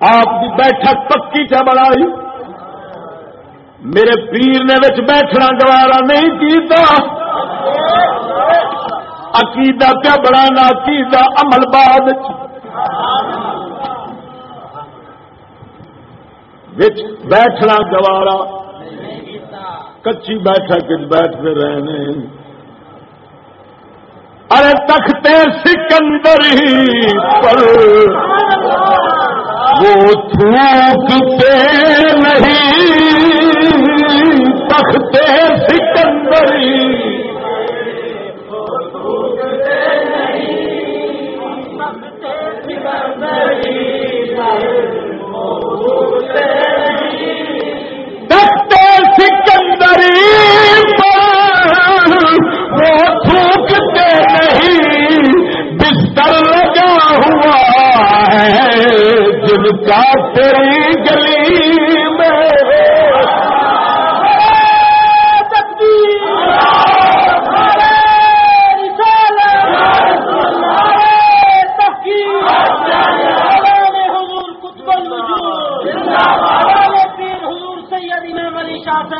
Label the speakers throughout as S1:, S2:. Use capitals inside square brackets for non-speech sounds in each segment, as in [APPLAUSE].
S1: آپ کی بیٹھک پکی چ بنائی میرے پیر نے بچ بیٹھنا گوارا نہیں کیتا۔ عقیدہ کیا بڑھانا، عقیدہ عمل بعد بیٹھنا گوارا۔ کچی بیٹھک بیٹھتے رہنے۔ ارے تختے سکندر ہی پر وہ تھوکتے نہیں تختے سکندری کا تیری گلی میں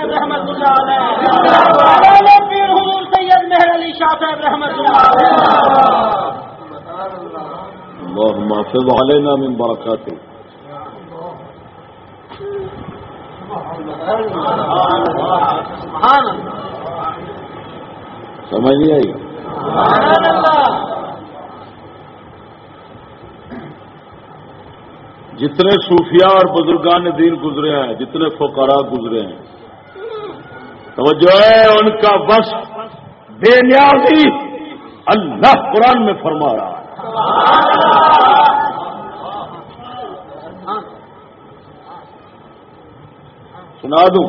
S2: رحمت اللہ پیر حضور سید مہر علی شاہ صاحب رحمت اللہ
S1: اللهم احفظ علينا من بركاته سمجھ نہیں آئی؟ جتنے صوفیاء اور بزرگان دین گزرے ہیں، جتنے فقراء گزرے ہیں، توجہ ہے، ان کا بس بے نیازی اللہ قرآن میں فرما رہا ہے۔ سنا دوں؟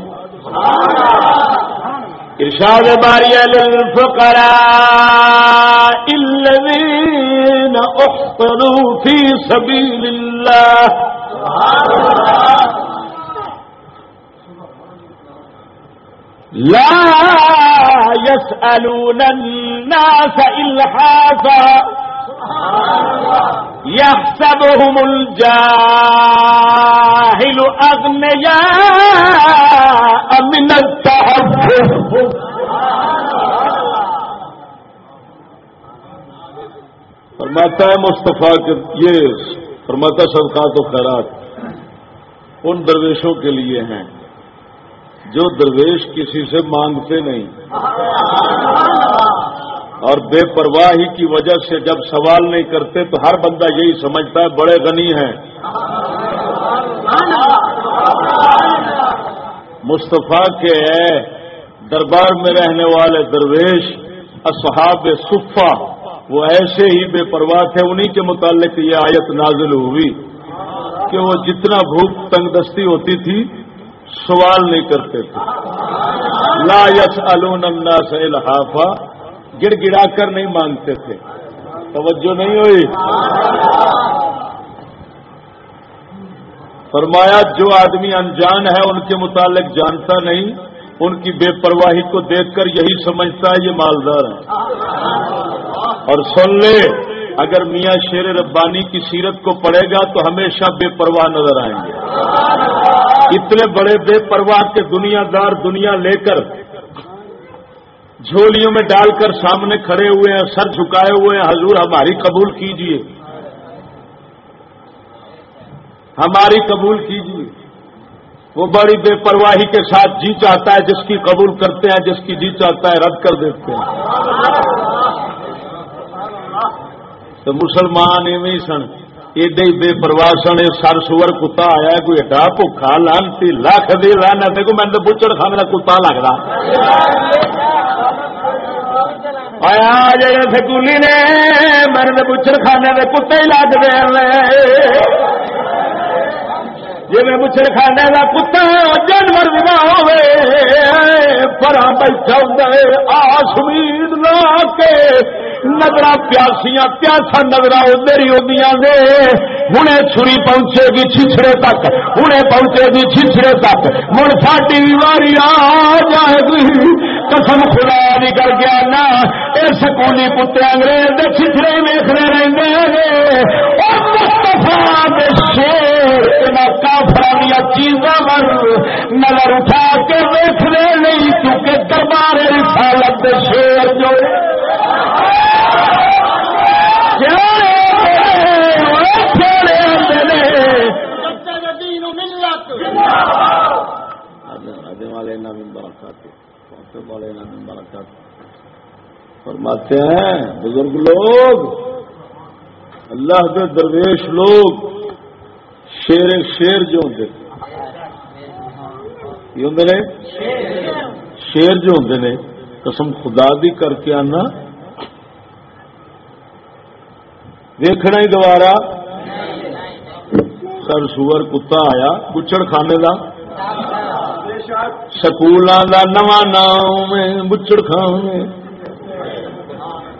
S1: ارشاد باری للفقراء الذين احصروا في سبيل الله لا يسألون الناس إلحافا يحسبهم الجاهل أغنياء من التعفف فرماتا ہے مصطفیٰ کے یہ فرماتا صدقات و خیرات ان درویشوں کے لیے ہیں جو درویش کسی سے مانگتے نہیں۔ اور بے پرواہی کی وجہ سے جب سوال نہیں کرتے تو ہر بندہ یہی سمجھتا ہے، بڑے غنی ہیں۔ مصطفیٰ کے دربار میں رہنے والے درویش، اصحاب صفا وہ ایسے ہی بے پرواہ تھے، انہی کے متعلق یہ آیت نازل ہوئی کہ وہ جتنا بھوک تنگ دستی ہوتی تھی، سوال نہیں کرتے تھے۔ لا یس الناس الحافہ گڑ گڑا کر نہیں مانگتے تھے۔ توجہ نہیں ہوئی؟ فرمایا، جو آدمی انجان ہے، ان کے متعلق جانتا نہیں، ان کی بے پرواہی کو دیکھ کر یہی سمجھتا ہے، یہ مالدار ہے اور سن لے، اگر میاں شیر ربانی کی سیرت کو پڑھے گا تو ہمیشہ بے پرواہ نظر آئیں گے۔ اتنے بڑے بے پرواہ کے دنیا دار دنیا لے کر جھولیوں میں ڈال کر سامنے کھڑے ہوئے ہیں، سر جھکائے ہوئے ہیں، حضور ہماری قبول کیجیے۔ ہماری قبول کیجیے۔ وہ بڑی بے پرواہی کے ساتھ جی چاہتا ہے، جس کی قبول کرتے ہیں، جس کی جی چاہتا ہے، رد کر دیتے ہیں۔ تو مسلمان ایویں سن۔ ایڈے بے پرواہ سن سر سور کتا آیا کوئی ایڈا بھوکھا لانتی لاکھ دی لانا دیکھو میں تو بچڑ کھانے کا کتا لگتا آیا جی سکولی نے مرد بچر خانے کے کتے ہی لگ دے جی میں بچر خانے کا کتا جانور بھی نہ ہوئے پر بیٹھا ہوں آس امید لا کے نظر پیاسیاں، پیاسا نظر ادھر ہی ہوئی ہوں چھری پہنچے گی چھچڑے تک ہوں پہنچے گی چھچڑے تک۔ مڑ ساٹی بیماری آ جائے گی۔ قسم خدا نہیں کر گیا نا یہ سکولی پتر انگریز چھچڑے ویسنے رہتے ہیں مستفا شیر کافرانی نظر اٹھا کے ویسنے نہیں، کیونکہ دربار رسالت شیر جو فرماتے ہیں، بزرگ لوگ، اللہ کے درویش لوگ شیر شیر جو ہوتے ہوں نے؟ شیر جو ہوں نے۔ قسم خدا دی کر کے آنا۔ ویکھنا ہی دوبارہ۔ سر سور کتا آیا بچڑ خانے کا سکولوں کا نواں نام بچڑ خانے۔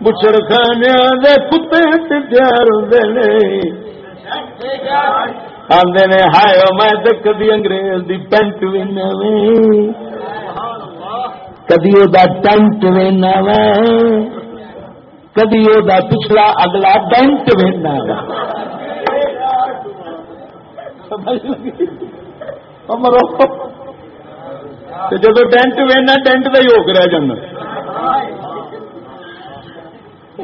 S1: بچڑ کتے تیار نے۔ ہائے میں کدی انگریز دی پینٹ بھی کدی ٹینٹ وینا وا کدی پچھلا اگلا ڈینٹ وینا وا مرو جب ٹینٹ وینا ٹینٹ کا ہی ہو کے رہ جانا۔ [LAUGHS]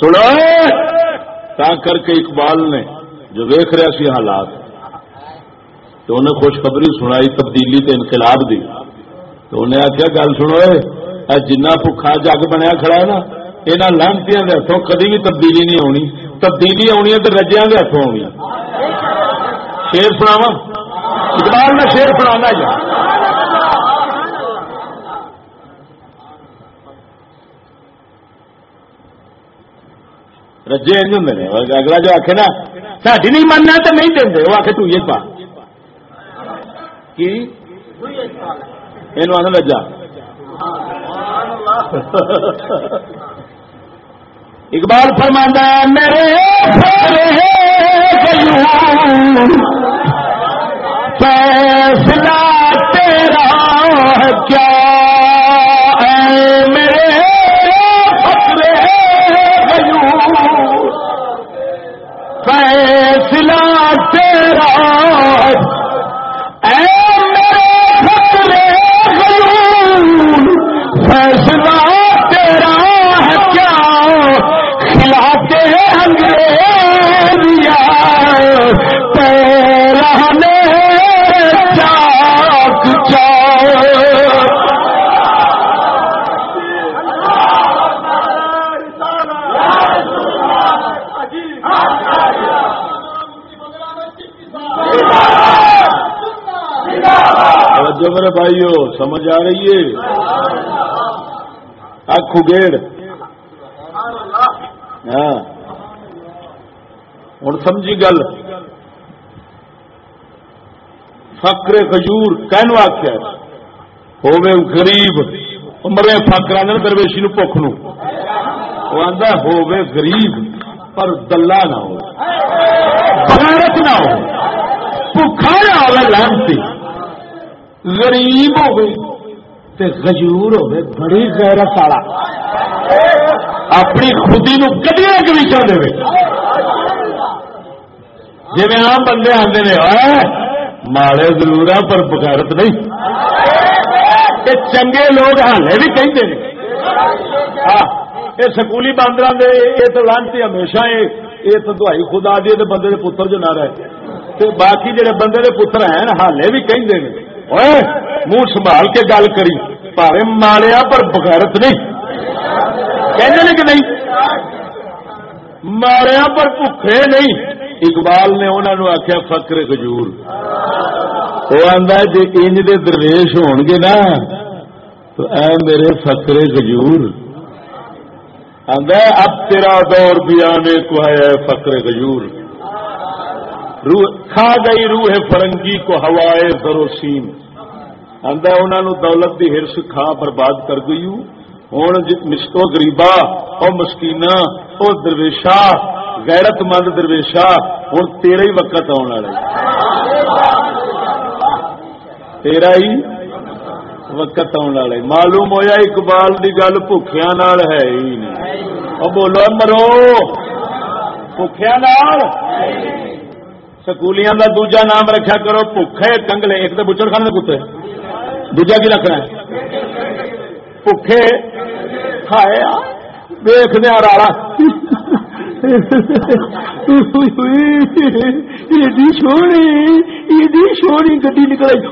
S1: سنا تا کر کے اقبال نے جو ویخ رہا سی حالات، تو انہیں خوشخبری سنائی، تبدیلی تے انقلاب دی۔ تو انہیں آخیا گل سنو جنا بکھا جگ بنیا کھڑا ہے نا یہاں لانتی کے ہاتھوں کدی بھی تبدیلی نہیں آنی تبدیلی آنی ہے تو رجیا کے ہاتھوں آنی۔ شیر سناوا اقبال میں شیر سنا جا رجے ہوں اگلا جو آخ نا، ساڈی نہیں مننا تو نہیں دیں وہ آخ ٹوئے پا کی؟ آنا رجا۔ اقبال فرمانا میرے فیصلہ تیرا کیا؟ گیڑ ہاں. ہوں سمجھی گل. فکر کجور کہن واقع ہوے غریب. مرے فکر آدھے درویشی نک نو. آدھا ہوے غریب. پر دلہ نہ ہو بغیرت نہ ہو بخا نہ ہو لانتی. غریب تے غجور ہوے بڑی غیرت والا. اپنی خودی نو کدی اگ بھی جی آم بندے آتے ہیں ماڑے ضرور ہیں پر بغیرت نہیں۔ چنگے لوگ ہالے بھی کہتے ہیں یہ ہاں، سکولی باندر دے، یہ تو لانتی ہمیشہ یہ تو دوائی خدا دی بندے دے پتر جو نہ رہے باقی جڑے بندے دے پتر ہیں ہالے بھی کہیں منہ سنبھال کے گل کری۔ پارے ماریا پر بغیرت نہیں۔ کہنے کہ نہیں۔ ماریا پر بھوکے نہیں۔ اقبال نے انہوں نے آخیا فکر کجور وہ آدھا جی انج دے درویش ہو گے نا، تو اے میرے فکر کجور آدھا اب تیرا دور بھی آنے کو ہے فکر کجور کھا گئی روح فرنگی کو ہوائے زروسین۔ آدھا انہوں دولت کی ہرس کھا برباد کر گئی ہوں وہ گریبا وہ مسکینا وہ درویشا غیرت مند درویشا ہوں تیرا ہی وقت آنے والا تیرا ہی وقت آنے والے معلوم ہویا اقبال کی گل بھوکھیا ہے ہی نہیں بولو مرو بھوکھیا سکولیاں کا دوجا نام رکھا کرو بھوکھے کنگلے ایک تو بچڑ خانے کتے دوجا کی رکھنا ہے بھوکھے کھائے ویخ دیا رالا ایڈی سونی ایڈی سونی گی نکل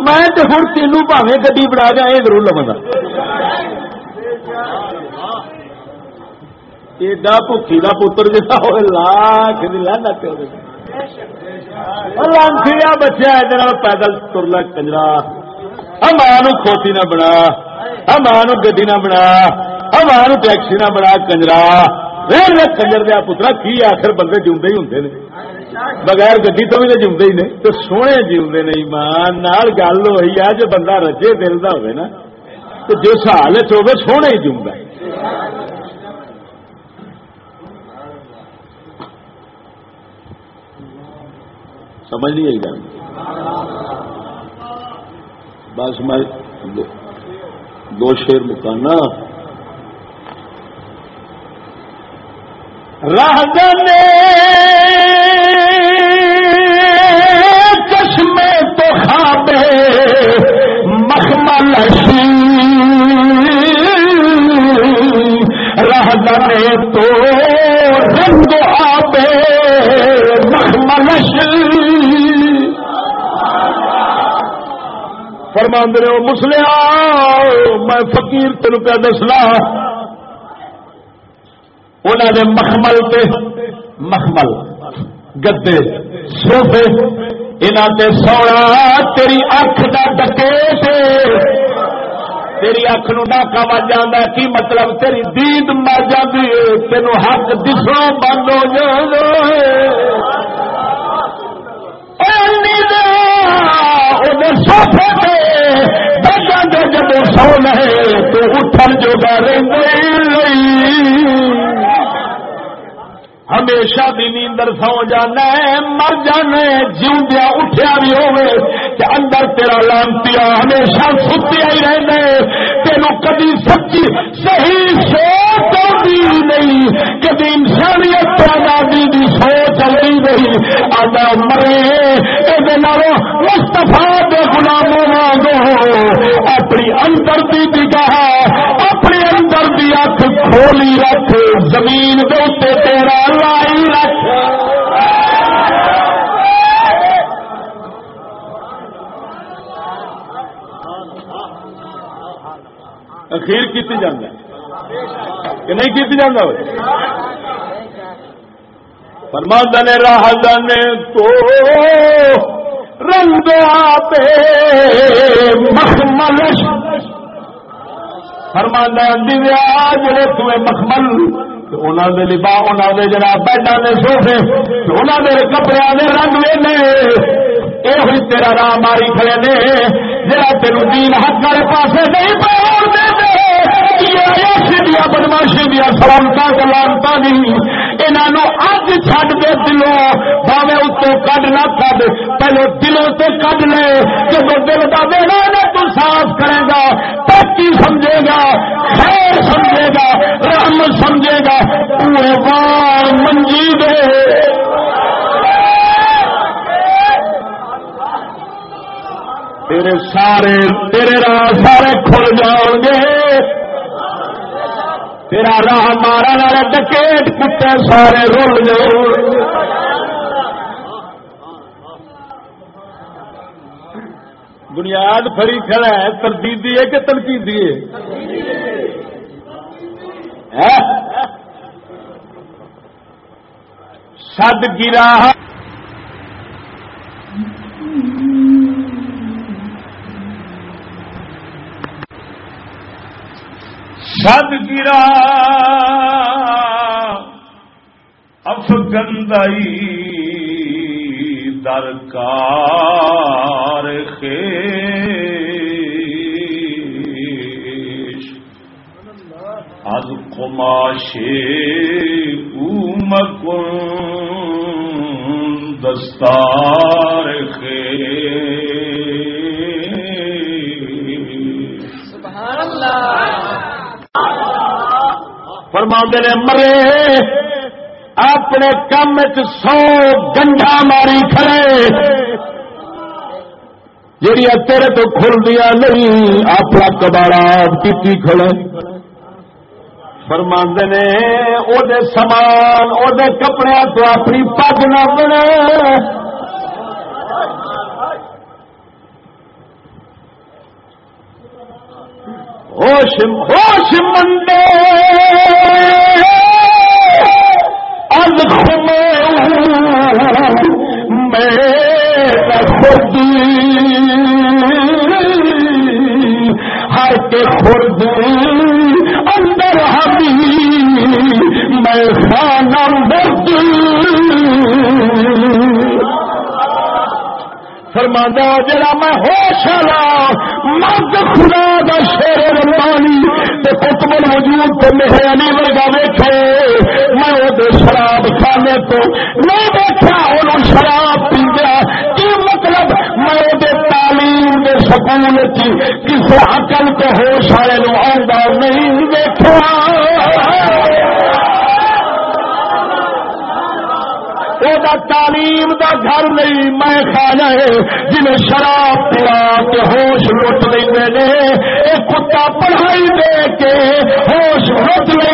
S1: میں تو ہوں تینوں پاوے گی بنا گیا یہ ضرور لگا ایڈا بھوکی کا پتر جا ہوئے لاکھ لانا لانکھیا بچہ پیدل ترلا کنجرا ماں کھوتی نہ بنا ماں گڈی نہ بنا ماں ٹیکسی نہ بنا، کنجرا۔ کنجر دیا پترا، کی آخر بندے جی ہوں بغیر گڈی تو بھی جمتے ہی نہیں تو سونے جیوے نہیں ماں گل ہوئی ہے جو بندہ رجے دل کا ہوئے نا، تو جس حال چ سونے ہی جمتا سمجھ نہیں آئی گل؟ بس میں دو شیر مکانا۔ راہ جانے۔ چشمے تو خوابے۔ مخمل راہ جانے تو رنگ آبے۔ مخمل فرما رہے ہو مسلیا، میں فقیر تین پہ دسلا انہوں نے مخمل تے مخمل گدے سوفے انہوں نے سونا تیری اکھ کا ڈکے تیری اکھ نو ڈاکا مر جانا کی مطلب؟ تیری دید مر جاتی ہے تین حق دسوں بند ہو جانا سوفے جب سو لے، تو اٹھن جو گارے ہمیشہ بھی نیندر سو جانا مر جانا جیوندیا اٹھیا بھی ہوئے کہ اندر تیرا لانتی ہمیشہ ستیا ہی رہنا تینوں کدی سچی صحیح سوچ آتی نہیں، کدی انسانیت آزادی کی سوچ آدھا مرے یہ مستفا کے گلاموں مانگو اپنی اندر کی نگاہ، اپنی اندر کی اک کھولی رکھ، زمین دے تیرا لائی رکھ۔ اخیر کی جانا کہ نہیں کی جانا فرماندہ نے راہ جانے تو رنگ آپ مخمل۔ فرماندہ دیا جڑے تمہیں مخمل انہوں نے لبا انہوں نے جڑا بیڈا نے سوفے انہوں نے کپڑے نے رنگ لینے یہ تیرا راہ ماری کھڑے نے، جڑا تیرو دین حق والے پاسے نہیں پہ دیا بدماشی دیا سلامتا کلامتا نہیں۔ انہوں اج چڈ دے دلوں، باوے اتو کڈ نہ کڈ۔ پہلے دلوں سے کڈ لے جب دل کا بیڑا تو صاف کرے گا، ترقی سمجھے گا، خیر سمجھے گا، رحم سمجھے گا۔ پورے بار منجی دے۔ تیرے سارے، تیرے راہ سارے کھل جاؤ گے۔ تیرا راہ مارا والے ڈکیٹ کتے سارے رول جاؤ بنیاد فری کھڑا ہے تردیدی ہے کہ تنقیدی ہے؟ سد گرا سد گرا۔ افغندائی درکار خیش۔ از قماشے اومکن دستار خیش۔ سبحان اللہ۔ فرما نے، مرے، اپنے کام سو گنڈا ماری کھڑے۔ جی تیرے تو کھل دیا نہیں، اپنا کباڑا کی کھڑے۔ فرماندے نے، او دے سامان، او دے کپڑے تو اپنی پگ نہ بنے۔ ہوش ہوش منڈے۔ الخم میں خود ہر کے خود اندر ہمی میں خانہ برد فرماندہ جڑا میں ہوش والا، مرد خدا دا شیر ربانی تے قطب الوجود تے میرے ورگا ویکھے، میں وہ شراب خانے تو نہیں دیکھا انہوں شراب پیندیا کی مطلب؟ میں وہ تعلیم دے سکول کی کسی عقل کے ہوش والے نو آندا نہیں دیکھا دا تعلیم دا گھر نہیں، میں کھانا ہے جن شراب پلا کے ہوش لٹ لیں لے ایک کتا پڑھائی دے کے ہوش لٹ لے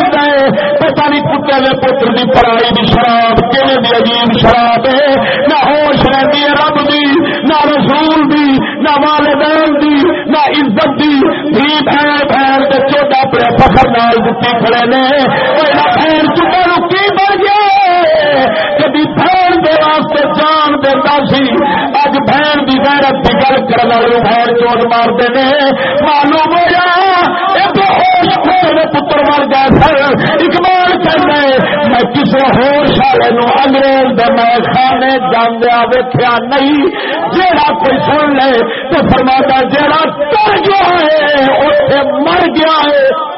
S1: پتا نہیں کتے نے پتر کی پڑھائی کی شراب کہنے کی عجیب شراب ہے؟ نہ ہوش رہتی ہے رب دی، نہ رسول دی، نہ والدین دی، نہ عزت دی۔ بھی بہن بہن کے فخر نال دیتی کھڑے نے بہن چکے کی بن گیا کبھی بہن دے واسطے جان دیتا سی اج بہن کی غیرت کی گل کرنے والے بہن چوٹ مارتے نے۔ معلوم ہو جا پتر مر گیا سر اقبال کہنا میں کسی ہوش والے انگریز میں خانے جاندیا ویخیا نہیں۔ جہاں کوئی سن لے تو فرماتا جہاں تر گیا ہے اتنے مر گیا ہے۔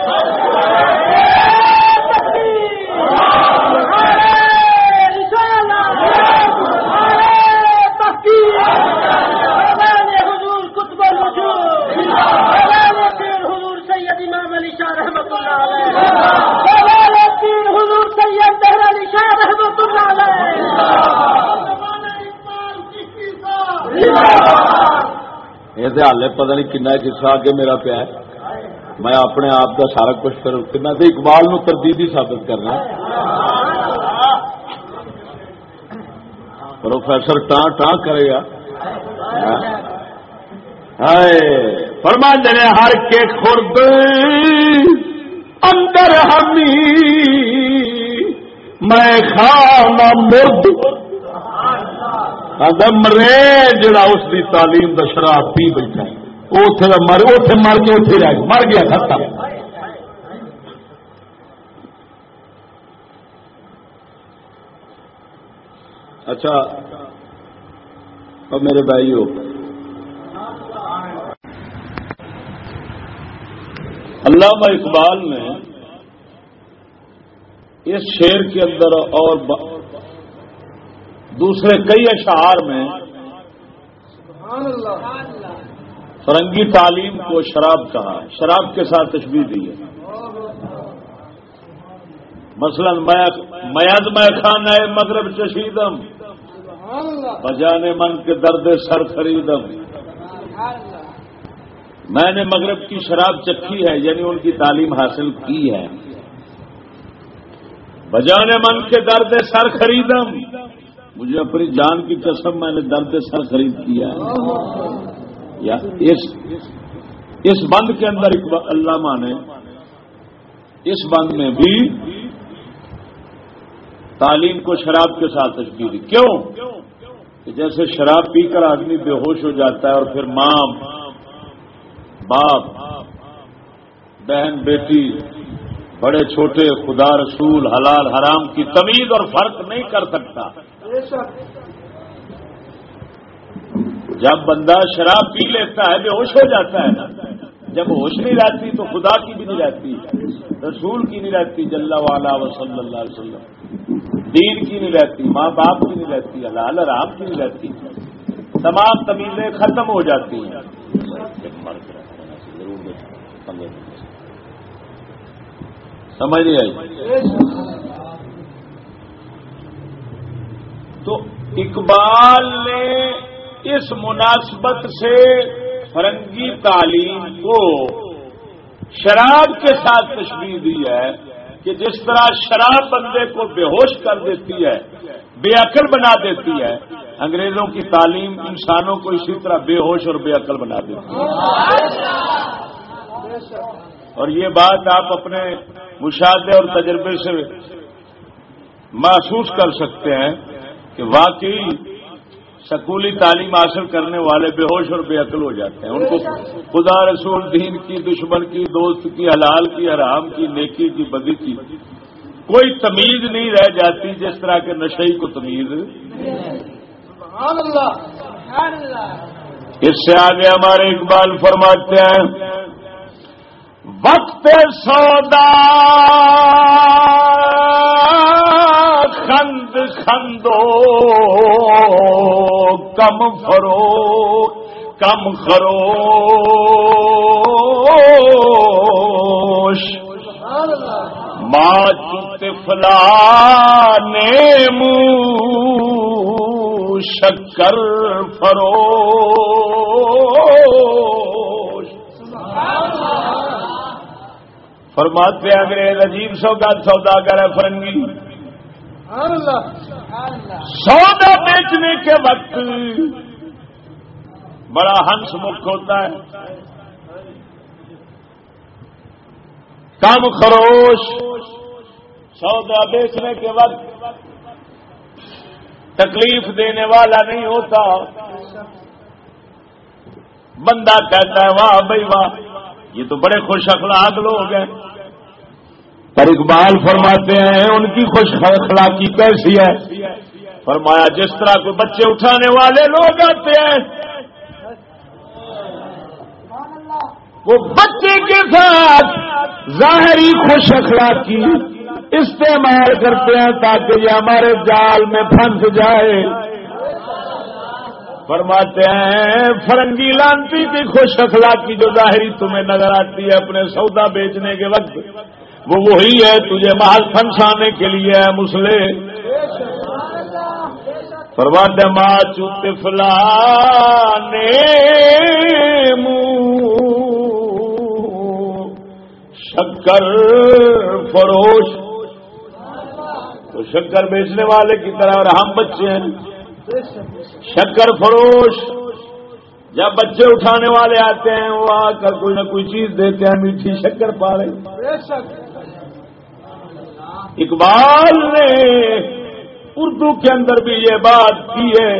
S1: یہ ہال پتا نہیں کن کسا اگے میرا پیا میں اپنے آپ کا سارا کچھ کرنا اقبال نو تردیدی ثابت کرنا۔ پروفیسر ٹان ٹان کرے گا۔ فرما دے ہر کے خرد اندر ہمی، میں کھانا مرد۔ مرے جڑا اس دی تعلیم دا شراب پی بیٹھا ہے۔ مر اتے مر کے اتے رہ مر گیا ختم اچھا اب میرے بھائی ہو علامہ اقبال نے اس شیر کے اندر اور دوسرے کئی اشعار میں فرنگی تعلیم کو شراب کہا شراب کے ساتھ تشبیح دی ہے۔ مثلا میاد میں خان ہے مغرب چشیدم بجانے من کے درد سر خریدم۔ میں نے مغرب کی شراب چکھی ہے یعنی ان کی تعلیم حاصل کی ہے۔ بجانے من کے درد سر خریدم۔ مجھے اپنی جان کی قسم میں نے درد سر خرید کیا ہے۔ یا اس اس بند کے اندر علامہ نے، اس بند میں بھی تعلیم کو شراب کے ساتھ تشکیل دی۔ کیوں؟ کہ جیسے شراب پی کر آدمی بے ہوش ہو جاتا ہے اور پھر ماں باپ، بہن، بیٹی، بڑے، چھوٹے، خدا رسول، حلال، حرام کی تمیز اور فرق نہیں کر سکتا۔ جب بندہ شراب پی لیتا ہے، بے ہوش ہو جاتا ہے نا۔ جب ہوش نہیں رہتی تو خدا کی بھی نہیں رہتی، رسول کی نہیں رہتی، جل والا و صلی اللہ علیہ وسلم۔ دین کی نہیں رہتی، ماں باپ کی نہیں رہتی، حلال رام کی نہیں رہتی۔ تمام تمیزیں ختم ہو جاتی ہیں۔ سمجھ نہیں آئی؟ اقبال نے اس مناسبت سے فرنگی تعلیم کو شراب کے ساتھ تشریح دی ہے کہ جس طرح شراب بندے کو بے ہوش کر دیتی ہے، بے عقل بنا دیتی ہے، انگریزوں کی تعلیم انسانوں کو اسی طرح بے ہوش اور بے عقل بنا دیتی ہے۔ اور یہ بات آپ اپنے مشاہدے اور تجربے سے محسوس کر سکتے ہیں کہ واقعی سکولی تعلیم حاصل کرنے والے بے ہوش اور بے عقل ہو جاتے ہیں۔ ان کو خدا رسول دین کی دشمن کی دوست کی حلال کی حرام کی نیکی کی بدی کی کوئی تمیز نہیں رہ جاتی جس طرح کے نشے کو تمیز۔ اس سے آگے ہمارے اقبال فرماتے ہیں وقت سودا خند خندو کم فرو کم خرو ماں تفلا نیم شکر فرو فرماتے انگریز عجیب سودا سودا ہے فرنگی۔ سودا بیچنے کے وقت بڑا ہنس مکھ ہوتا ہے۔ کم خروش۔ سودا بیچنے کے وقت تکلیف دینے والا نہیں ہوتا۔ بندہ کہتا ہے واہ بھائی واہ۔ یہ تو بڑے خوش اخلاق لوگ ہیں۔ پر اقبال فرماتے ہیں، ان کی خوش اخلاقی کیسی ہے؟ فرمایا، جس طرح کوئی بچے اٹھانے والے لوگ آتے ہیں، وہ بچے کے ساتھ ظاہری خوش اخلاقی استعمال کرتے ہیں تاکہ یہ ہمارے جال میں پھنس جائے۔ فرماتے ہیں، فرنگی لانتی کی خوش اخلاقی جو ظاہری تمہیں نظر آتی ہے اپنے سودا بیچنے کے وقت، وہ وہی ہے تجھے محل پھنسانے کے لیے ہے مسلے پرواد ماں چوت فلا شکر فروش۔ تو شکر بیچنے والے کی طرح اور ہم بچے ہیں۔ شکر فروش۔ جب بچے اٹھانے والے آتے ہیں، وہ آ کر کوئی نہ کوئی چیز دیتے ہیں، میٹھی شکر پا رہے اقبال نے اردو کے اندر بھی یہ بات کی ہے۔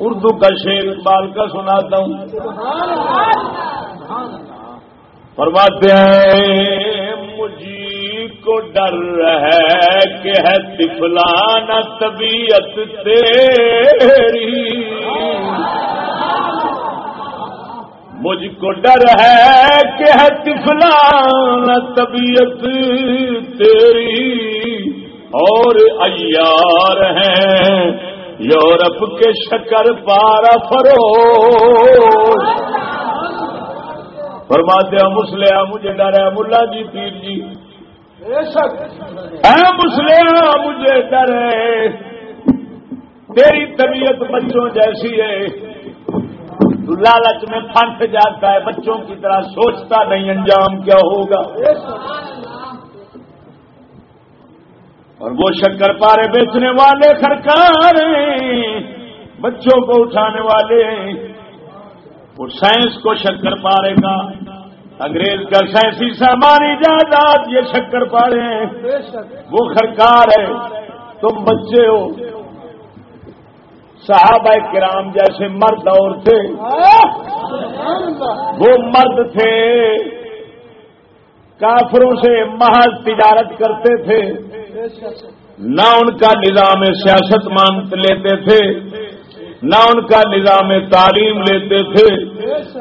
S1: اردو کا شیر اقبال کا سناتا ہوں۔ فرماتے ہیں، مجھے کو ڈر ہے کہ ہے تفلانا طبیعت تیری۔ مجھ کو ڈر ہے کہ ہے تفلان طبیعت تیری۔ اور ایار ہیں یورپ کے شکر پارا فرو فرماتے ہیں، مسلح، مجھے ڈر ہے، ملا جی پیر جی۔ اے مسلح مجھے ڈر ہے۔ تیری طبیعت بچوں جیسی ہے۔ تو لالچ میں پھنس جاتا ہے بچوں کی طرح سوچتا نہیں انجام کیا ہوگا۔ اور وہ شکر پارے بیچنے والے سرکار بچوں کو اٹھانے والے وہ سائنس کو شکر پارے کا انگریز کا سائنسی سامانی جائیداد یہ شکر پارے ہیں۔ وہ سرکار ہے۔ تم بچے ہو۔ صحابہ کرام جیسے مرد اور تھے۔ وہ مرد تھے۔ کافروں سے محض تجارت کرتے تھے۔ نہ ان کا نظام سیاست مان لیتے تھے۔ نہ ان کا نظام تعلیم لیتے تھے،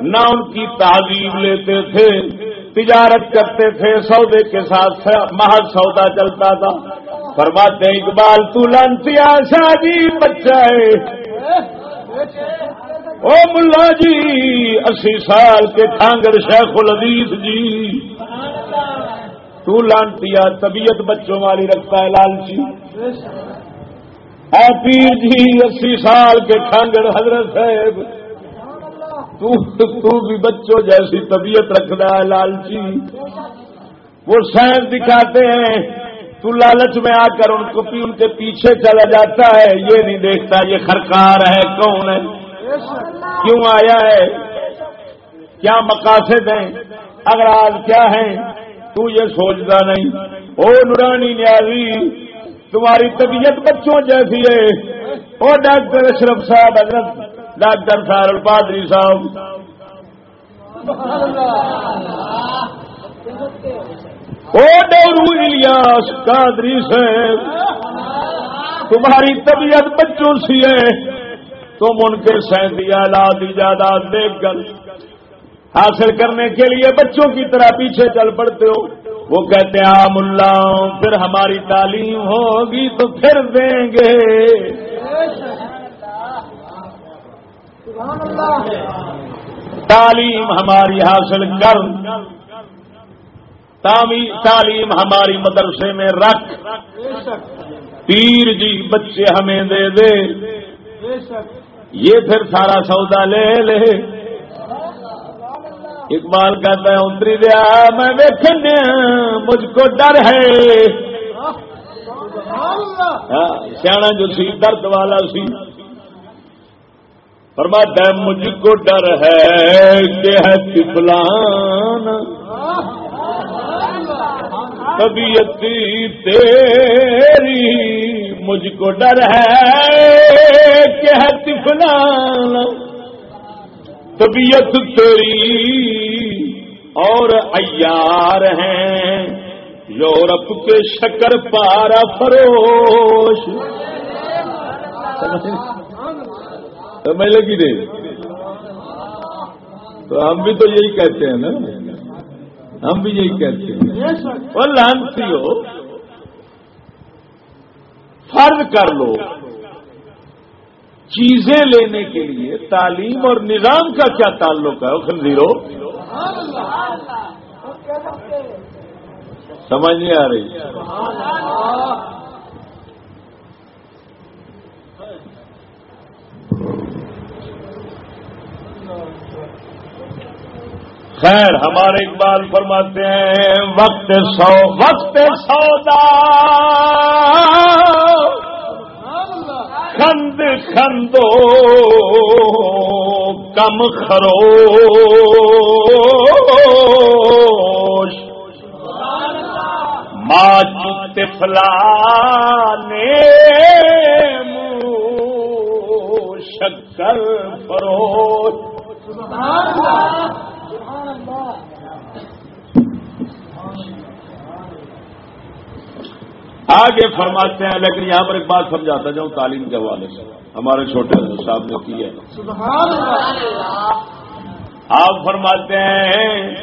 S1: نہ ان کی تعلیم لیتے تھے۔ تجارت کرتے تھے، سودے کے ساتھ محض سودا چلتا تھا۔ فرماتے اقبال، تو لانتی شادی جی بچہ ہے او ملا جی اسی سال کے کھانگڑ شیخ العزیز جی۔ تو لانتی طبیعت بچوں والی رکھتا ہے لالچی۔ اے پیر جی اسی سال کے کھانگڑ حضرت صاحب۔ تو, تو بھی بچوں جیسی طبیعت رکھنا ہے لالچی۔ وہ سائنس دکھاتے ہیں۔ تو لالچ میں آ کر ان کو ان کے پیچھے چلا جاتا ہے۔ یہ نہیں دیکھتا یہ خرکار ہے کون ہے؟ کیوں آیا ہے؟ کیا مقاصد ہیں؟ اگر آج کیا ہے تو یہ سوچتا نہیں۔ او نورانی نیازی تمہاری طبیعت بچوں جیسی ہے۔ او ڈاکٹر اشرف صاحب، حضرت ڈاکٹر سار الپادری صاحب۔ او ڈورو الیاس قادری صاحب، تمہاری طبیعت بچوں سی ہے۔ تم ان کے سینتی آلات ایجادات دیکھ کر حاصل کرنے کے لیے بچوں کی طرح پیچھے چل پڑتے ہو۔ وہ کہتے ہیں ملا، پھر ہماری تعلیم ہوگی تو پھر دیں گے۔ تعلیم ہماری حاصل کر۔ تعلیم ہماری مدرسے میں رکھ۔ پیر جی بچے ہمیں دے دے۔ یہ پھر سارا سودا لے لے۔ اقبال کہتا ہے، اتری دیا، میں دیکھنے ہاں، مجھ کو ڈر ہے۔ ہاں، سیاح جو سی، درد والا سی۔ فرماتا ہے مجھ کو ڈر ہے کہ ہے پلان طبیعت تیری مجھ کو ڈر ہے کہ ہے تفلان طبیعت تیری اور ایار ہیں۔ یورپ کے شکر پارا فروش۔ سمجھ لگی دے۔ تو ہم بھی تو یہی کہتے ہیں نا۔ ہم بھی یہی کہتے ہیں۔ اور لانتی ہو۔ فرض کر لو۔ چیزیں لینے کے لیے تعلیم اور نظام کا کیا تعلق ہے خنزیرو؟ سمجھ نہیں آ رہی۔ خیر ہمارے اقبال فرماتے ہیں، وقت سو، وقت سودا۔ خند خندو کم خرو۔ ماں فلا نے شکر فروش۔ آگے فرماتے ہیں، لیکن یہاں پر ایک بات سمجھاتا جاؤں، تعلیم کے حوالے سے۔ ہمارے چھوٹے صاحب نے کی ہے۔ آپ فرماتے ہیں،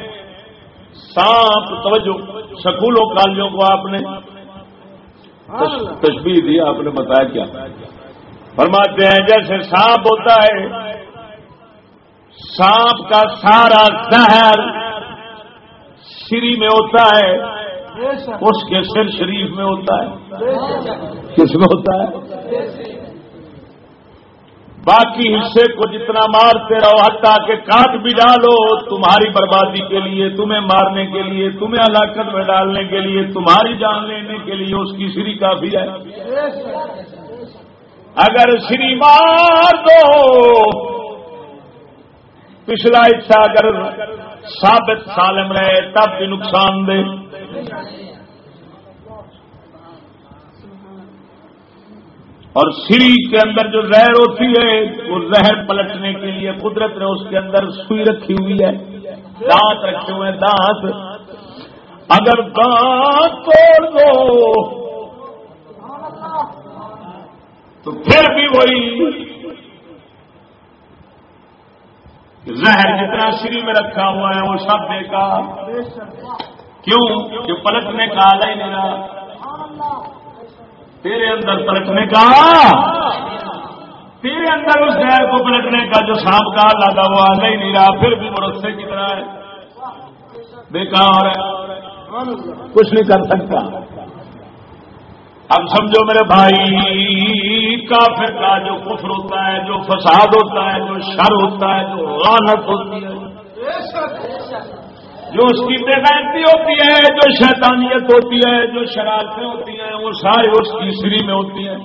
S1: سانپ، توجہ، سکولوں، کالجوں کو آپ نے تشبیح دی، آپ نے بتایا کیا۔ فرماتے ہیں، جیسے سانپ ہوتا ہے، سانپ کا سارا زہر سری میں ہوتا ہے۔ اس کے سر شریف میں ہوتا ہے۔ کس میں ہوتا ہے؟ باقی حصے کو جتنا مارتے رہو، حتیٰ کہ کاٹ بھی ڈالو۔ تمہاری بربادی کے لیے، تمہیں مارنے کے لیے، تمہیں ہلاکت میں ڈالنے کے لیے، تمہاری جان لینے کے لیے اس کی سری کافی ہے۔ اگر سری مار دو پچھلا حصہ اگر ثابت سالم رہے تب بھی نقصان دے اور سری کے اندر جو زہر ہوتی ہے، وہ زہر پلٹنے کے لیے قدرت نے اس کے اندر سوئی رکھی ہوئی ہے۔ دانت رکھے ہوئے دانت۔ اگر دانت توڑ دو، تو پھر بھی وہی زہر جتنا سری میں رکھا ہوا ہے، وہ سب بیکار کیوں؟ کہ پلٹنے کا آلہ ہی نہیں رہا۔ تیرے اندر پلٹنے کا۔ تیرے اندر اس زہر کو پلٹنے کا جو سانپ کا لگا وہ آلہ ہی نہیں رہا۔ پھر بھی مرسے کی طرح ہے۔ بیکار ہے۔ کچھ نہیں کر سکتا۔ اب سمجھو میرے بھائی کافر کا جو کفر ہوتا ہے، جو فساد ہوتا ہے، جو شر ہوتا ہے، جو غانت ہوتی ہے۔ جو اس کی بےغیرتی ہوتی ہے، جو شیطانیت ہوتی ہے، جو شرارتیں ہوتی ہیں، وہ سارے اس کی سری میں ہوتی ہیں۔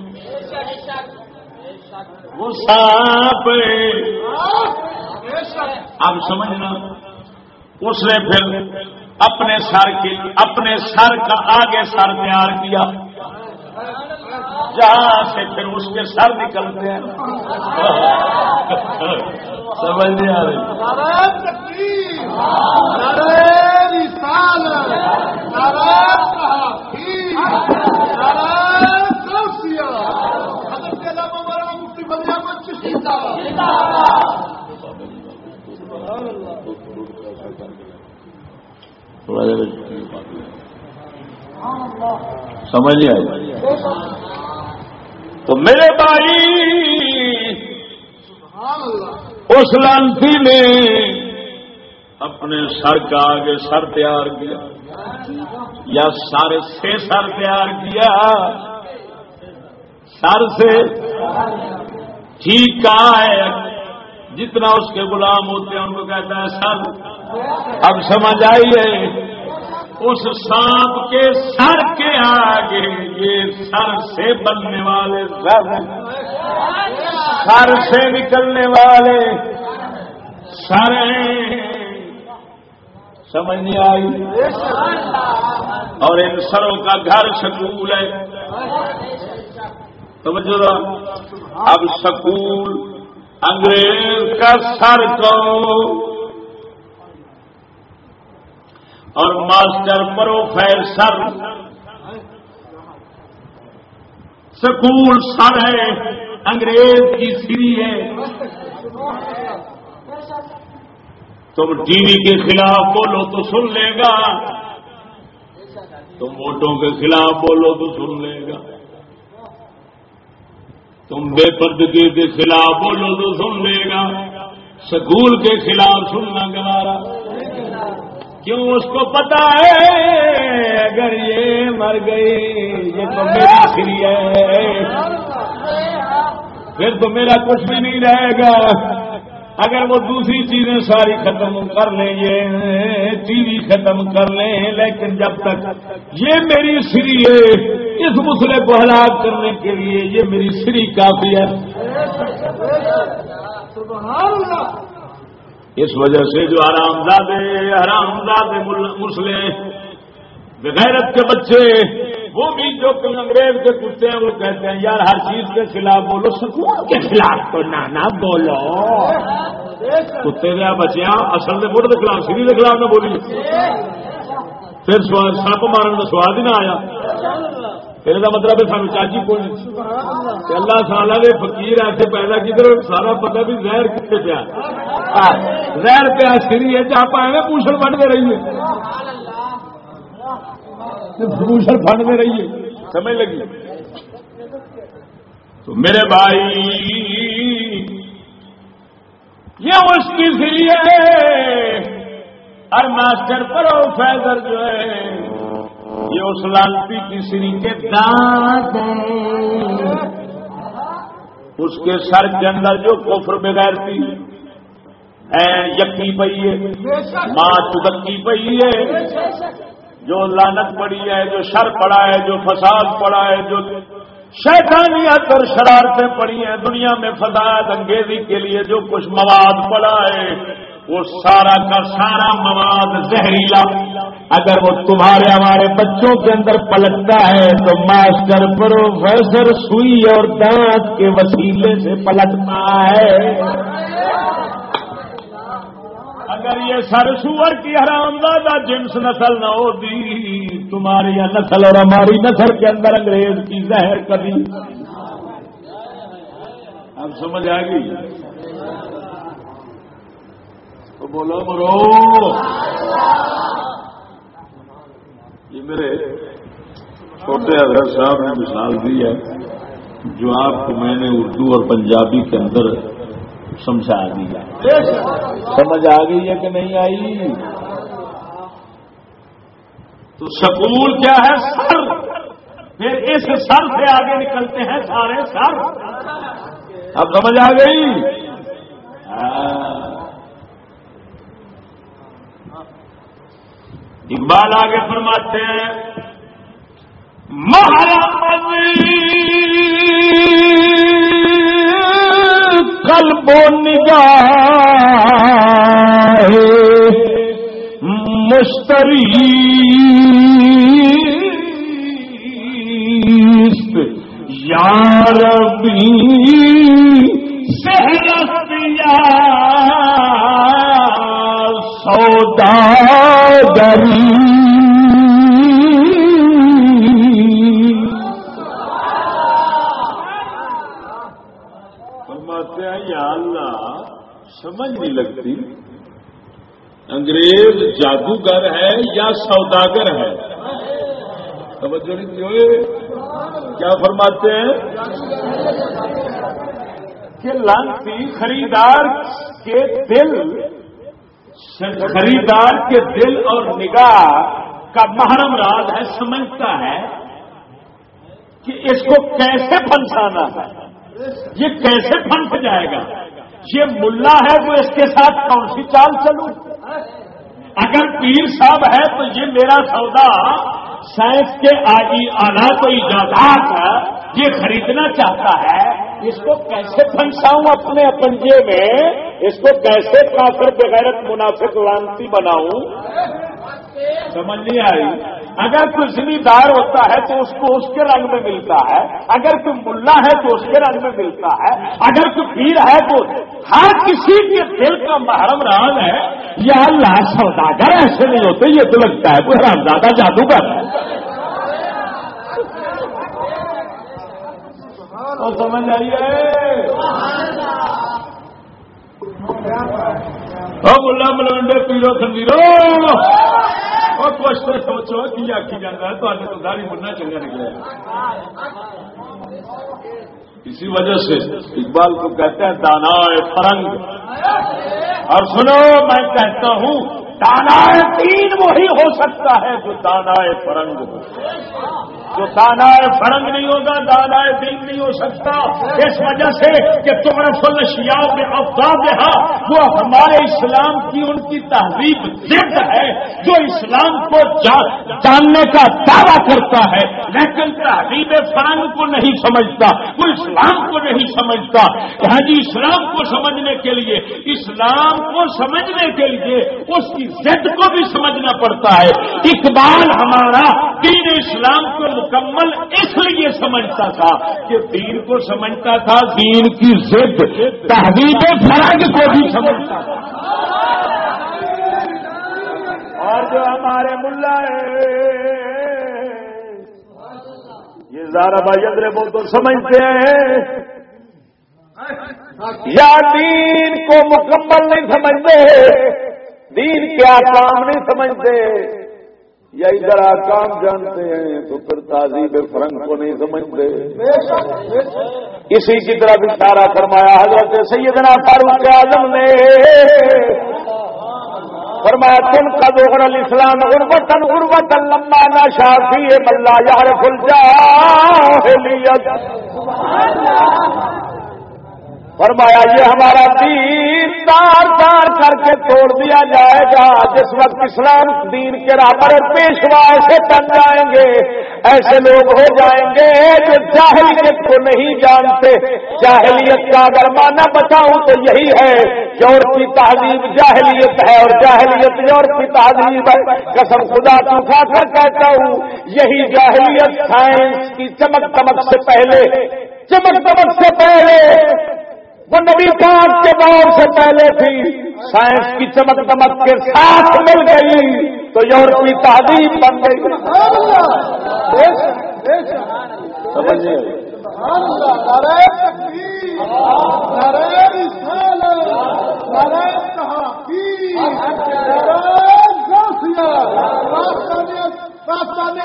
S1: وہ سانپ اب سمجھنا، اس نے پھر اپنے سر کی، اپنے سر کا آگے سر تیار کیا۔ جہاں سے پھر اس کے سر نکلتے ہیں۔ سمجھ نہیں آ رہی۔ سمجھ نہیں آئی۔ تو میرے بھائی اس لانسی نے اپنے سر کا آگے سر تیار کیا یا سر سے سر تیار کیا سر سے ٹھیک کہا ہے۔ جتنا اس کے غلام ہوتے ہیں ان کو کہتا ہے سر۔ اب سمجھ آئیے اس سانپ کے سر کے آگے یہ سر سے بننے والے سر سر سے نکلنے والے سر سمجھ نہیں آئی؟ اور ان سروں کا گھر سکول ہے۔ سمجھو اب سکول انگریز کا سر کو اور ماسٹر پروفیسر سکول سر ہے، انگریز کی سری ہے۔ تم ٹی وی کے خلاف بولو تو سن لے گا۔ تم ووٹوں کے خلاف بولو تو سن لے گا۔ تم بے پردگی کے خلاف بولو تو سن لے گا۔ سکول کے خلاف سننا گوارا۔ کیوں اس کو پتا ہے اگر یہ مر گئی؟ یہ تو میری فری ہے۔ پھر تو میرا کچھ بھی نہیں رہے گا۔ اگر وہ دوسری چیزیں ساری ختم کر لیں یہ ٹی وی ختم کر لیں، لیکن جب تک یہ میری سری ہے، اس مسئلے کو ہلاک کرنے کے لیے یہ میری سری کافی ہے۔ اس وجہ سے جو آرام دادے آرام دادے مسلے بغیرت کے بچے، وہ بھی جو انگریز کے کتے ہیں، وہ کہتے ہیں، یار ہر چیز کے خلاف بولو، سکون کے خلاف تو نانا بولو۔ کتے دیا بچیا اصل نے بڑھ کے خلاف سری کے خلاف نہ بولی۔ پھر سپ مارن کا سواد ہی نہ آیا۔ پھر مطلب ہے سانو چاچی کوئی اللہ سال کے فکیر ایسے پیدا کدھر سارا پتا بھی زہر کتنے پیا۔ زہر پیا سری ہے آپ ایویں پوچھل بنتے رہیے۔ پوچھل بنتے رہیے۔ سمجھ لگی؟ تو میرے بھائی، یہ اس کی سری ہے۔ اور ماسٹر پروفیسر جو ہے یہ اس لالپی کی سری کے دانت اس کے سر کے اندر جو کفر بغیرتی یقی پئی ہے۔ ماں چدکی پئی ہے۔ جو لانت پڑی ہے، جو شر پڑا ہے، جو فساد پڑا ہے، جو شیطانیت اور شرارتیں پڑی ہیں۔ دنیا میں فساد انگیزی کے لیے جو کچھ مواد پڑا ہے۔ وہ سارا کا سارا مواد زہریلا۔ اگر وہ تمہارے ہمارے بچوں کے اندر پلٹتا ہے تو ماسٹر پروفیسر سوئی اور دانت کے وسیلے سے پلٹتا ہے۔ اگر یہ سر سور کی حرام دادا جنس نسل نہ ہوتی، تمہاری نسل اور ہماری نسل کے اندر انگریز کی زہر کبھی۔ اب سمجھ آ گئی؟ بولو مرو۔ یہ میرے چھوٹے حضرت صاحب نے مثال دی ہے۔ جو آپ کو میں نے اردو اور پنجابی کے اندر سمجھا دیا سمجھ آ گئی ہے کہ نہیں آئی؟ تو سکول کیا ہے؟ سر۔ پھر اس سر سے آگے نکلتے ہیں سارے سر۔ اب سمجھ آ گئی ہاں۔ اقبال آگے فرماتے ہیں کل بو نگاہ مشتری یار سہرستیا سودا۔ گری فرماتے ہیں، یا اللہ، سمجھ نہیں لگتی۔ انگریز جادوگر ہے یا سوداگر ہے؟ توجہ نہیں کیا فرماتے ہیں؟ کہ لانتی خریدار کے دل خریدار کے دل اور نگاہ کا محرم راز ہے، سمجھتا ہے کہ اس کو کیسے پھنسانا ہے۔ یہ کیسے پھنس جائے گا؟ یہ ملا ہے تو اس کے ساتھ کون سی چال چلوں؟ اگر پیر صاحب ہے تو یہ میرا سودا سائنس کے آنا کو ایجادات یہ خریدنا چاہتا ہے۔ اس کو کیسے پھنساؤں اپنے پنجے میں؟ اس کو کیسے کافر بغیرت منافق لانتی بناؤں؟ سمجھ نہیں آئی۔ اگر کوئی ذمہ دار ہوتا ہے تو اس کو اس کے رنگ میں ملتا ہے۔ اگر کوئی ملا ہے تو اس کے رنگ میں ملتا ہے۔ اگر کوئی پیر ہے تو ہر کسی کے دل کا محرم راز ہے۔ یا اللہ سوداگر ایسے نہیں ہوتے، یہ تو لگتا ہے کوئی زیادہ جادوگر سمجھ آئیے ملا ملوڈے پیرو خندیرو کچھ تو سوچو کی آخی جانا ہے تو تو داری مننا چنگا نکلا اسی وجہ سے اقبال کو کہتے ہیں دانا فرنگ اور سنو میں کہتا ہوں دانا تین وہی ہو سکتا ہے جو دانا فرنگ ہو. جو دانا فرنگ نہیں ہوگا دانا دین نہیں ہو سکتا۔ اس وجہ سے کہ تمہارا فل شیا میں افزاد وہ ہمارے اسلام کی ان کی تہذیب ضد ہے، جو اسلام کو جاننے کا دعویٰ کرتا ہے، لیکن تہذیب فرنگ کو نہیں سمجھتا، وہ اسلام کو نہیں سمجھتا۔ ہاں جی اسلام کو سمجھنے کے لیے، اسلام کو سمجھنے کے لیے اس کی ضد کو بھی سمجھنا پڑتا ہے۔ اقبال ہمارا دین اسلام کو مکمل اس لیے سمجھتا تھا کہ دین کو سمجھتا تھا، دین کی ضد تحریر فرنگ کو بھی سمجھتا تھا۔ اور جو ہمارے ملا ہے، یہ زارا بھائی وہ تو سمجھتے ہیں۔ یا دین کو مکمل نہیں سمجھتے دین کیا کام نہیں سمجھتے؟ یا ادھر کام جانتے ہیں تو پھر تہذیب فرنگ کو نہیں سمجھتے۔ اسی کی طرح اشارہ فرمایا حضرت سیدنا فاروق اعظم نے۔ فرمایا، تم کا دوغر الاسلام غربتن غربتن لما نا شافی ملا یار فل جا فرمایا، یہ ہمارا دین تار تار کر کے توڑ دیا جائے گا۔ جس وقت اسلام دین کے رابر پیشوا ایسے بن جائیں گے، ایسے لوگ ہو جائیں گے جو جاہلیت کو نہیں جانتے۔ جاہلیت کا اگر مانا بتاؤں تو یہی ہے یور کی تہذیب جاہلیت ہے اور جاہلیت یور کی تہذیب ہے۔ قسم خدا کھا کر کہتا ہوں، یہی جاہلیت سائنس کی چمک دمک سے پہلے، چمک دمک سے پہلے۔ وہ نبی پاک کے دور سے پہلے تھی سائنس کی چمک دمک کے ساتھ مل گئی تو یورپی تعلیم بن گئی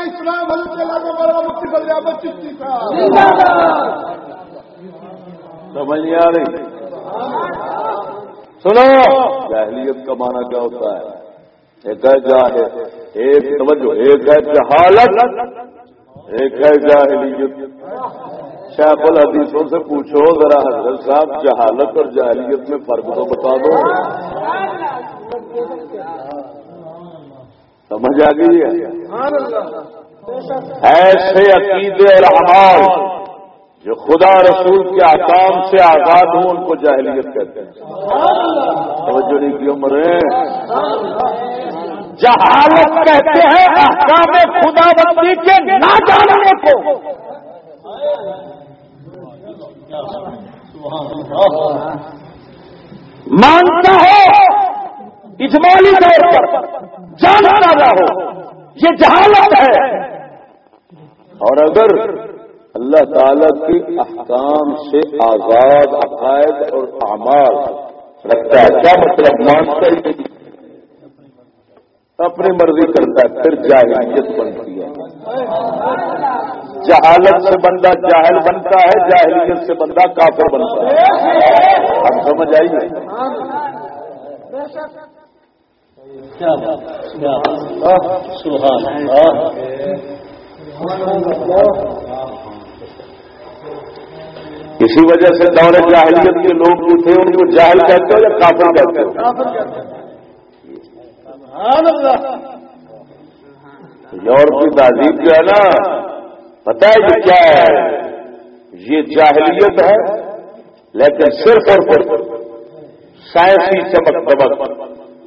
S1: اسلام سمجھ نہیں آ رہی۔ سنو۔ جاہلیت کا معنی کیا ہوتا ہے؟ ایک ہے جاہل، ایک سمجھو ایک ہے جہالت، ایک ہے جاہلیت۔ شیخ الحدیثوں سے پوچھو، ذرا حضرت صاحب، جہالت اور جہلیت میں فرق تو بتا دو۔ سمجھ آ گئی ایسے عقیدے اور اعمال جو خدا رسول کے آکام سے آزاد ہوں، ان کو جاہلیت کہتے ہیں۔ توجہ نہیں کی عمر جہالت کہتے ہیں احکام خدا بندی کے نہ جاننے کو۔ مانتا ہو، اجمالی طور پر جانتا نہ ہو، یہ جہالت ہے۔ اور اگر اللہ تعالی کی احکام سے آزاد عقائد اور اعمال رکھتا ہے۔ کیا مطلب؟ مانتا ہی اپنی مرضی کرتا ہے، پھر جاہلیت بنتی ہے۔ جہالت سے بندہ جاہل بنتا ہے، جاہلیت سے بندہ کافر بنتا ہے۔ ہم سمجھ آئیے اسی وجہ سے دور جاہلیت کے لوگ جو تھے ان کو جاہل کہتے ہو یا کافر کہتے یور کی تہذیب جو ہے نا پتا ہے کہ کیا ہے؟ یہ جاہلیت ہے لیکن صرف اور صرف سائنسی چمک چمک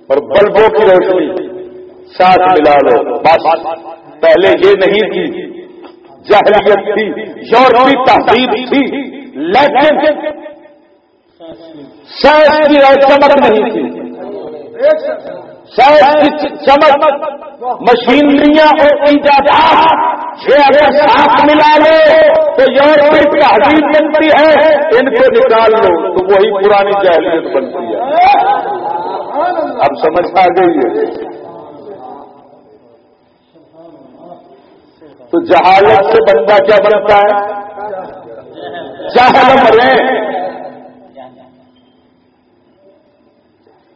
S1: اور بلبوں کی روشنی ساتھ ملا لو بس۔ پہلے یہ نہیں تھی جاہلیت تھی یورپی تہذیب تھی۔ لیکن شاید کی چمک نہیں تھی۔ شاید کی چمک مشینریاں اگر ساتھ ملا لو تو یورپی تہذیب بنتی ہے، ان کو نکال لو، تو وہی پرانی جہلیت بنتی ہے۔ اب سمجھ آ گئی ہے۔ تو جہالت سے بندہ کیا بنتا ہے؟ جہل مرے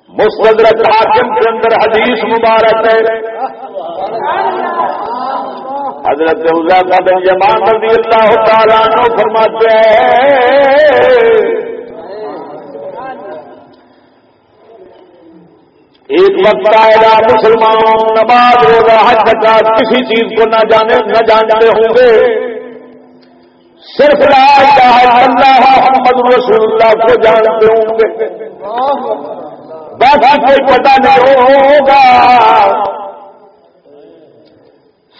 S1: مستدرک حاکم کے اندر حدیث مبارک ہے۔ حضرت کا بن جمان رضی اللہ تعالیٰ عنہ فرماتے ہیں۔ ایک وقت آئے گا مسلمانوں نماز ہوگا حج زکات کسی چیز کو نہ جانے نہ جانتے ہوں گے۔ صرف لا الہ الا اللہ محمد رسول اللہ کو جانتے ہوں گے۔ باقی کوئی پتہ نہیں ہوگا۔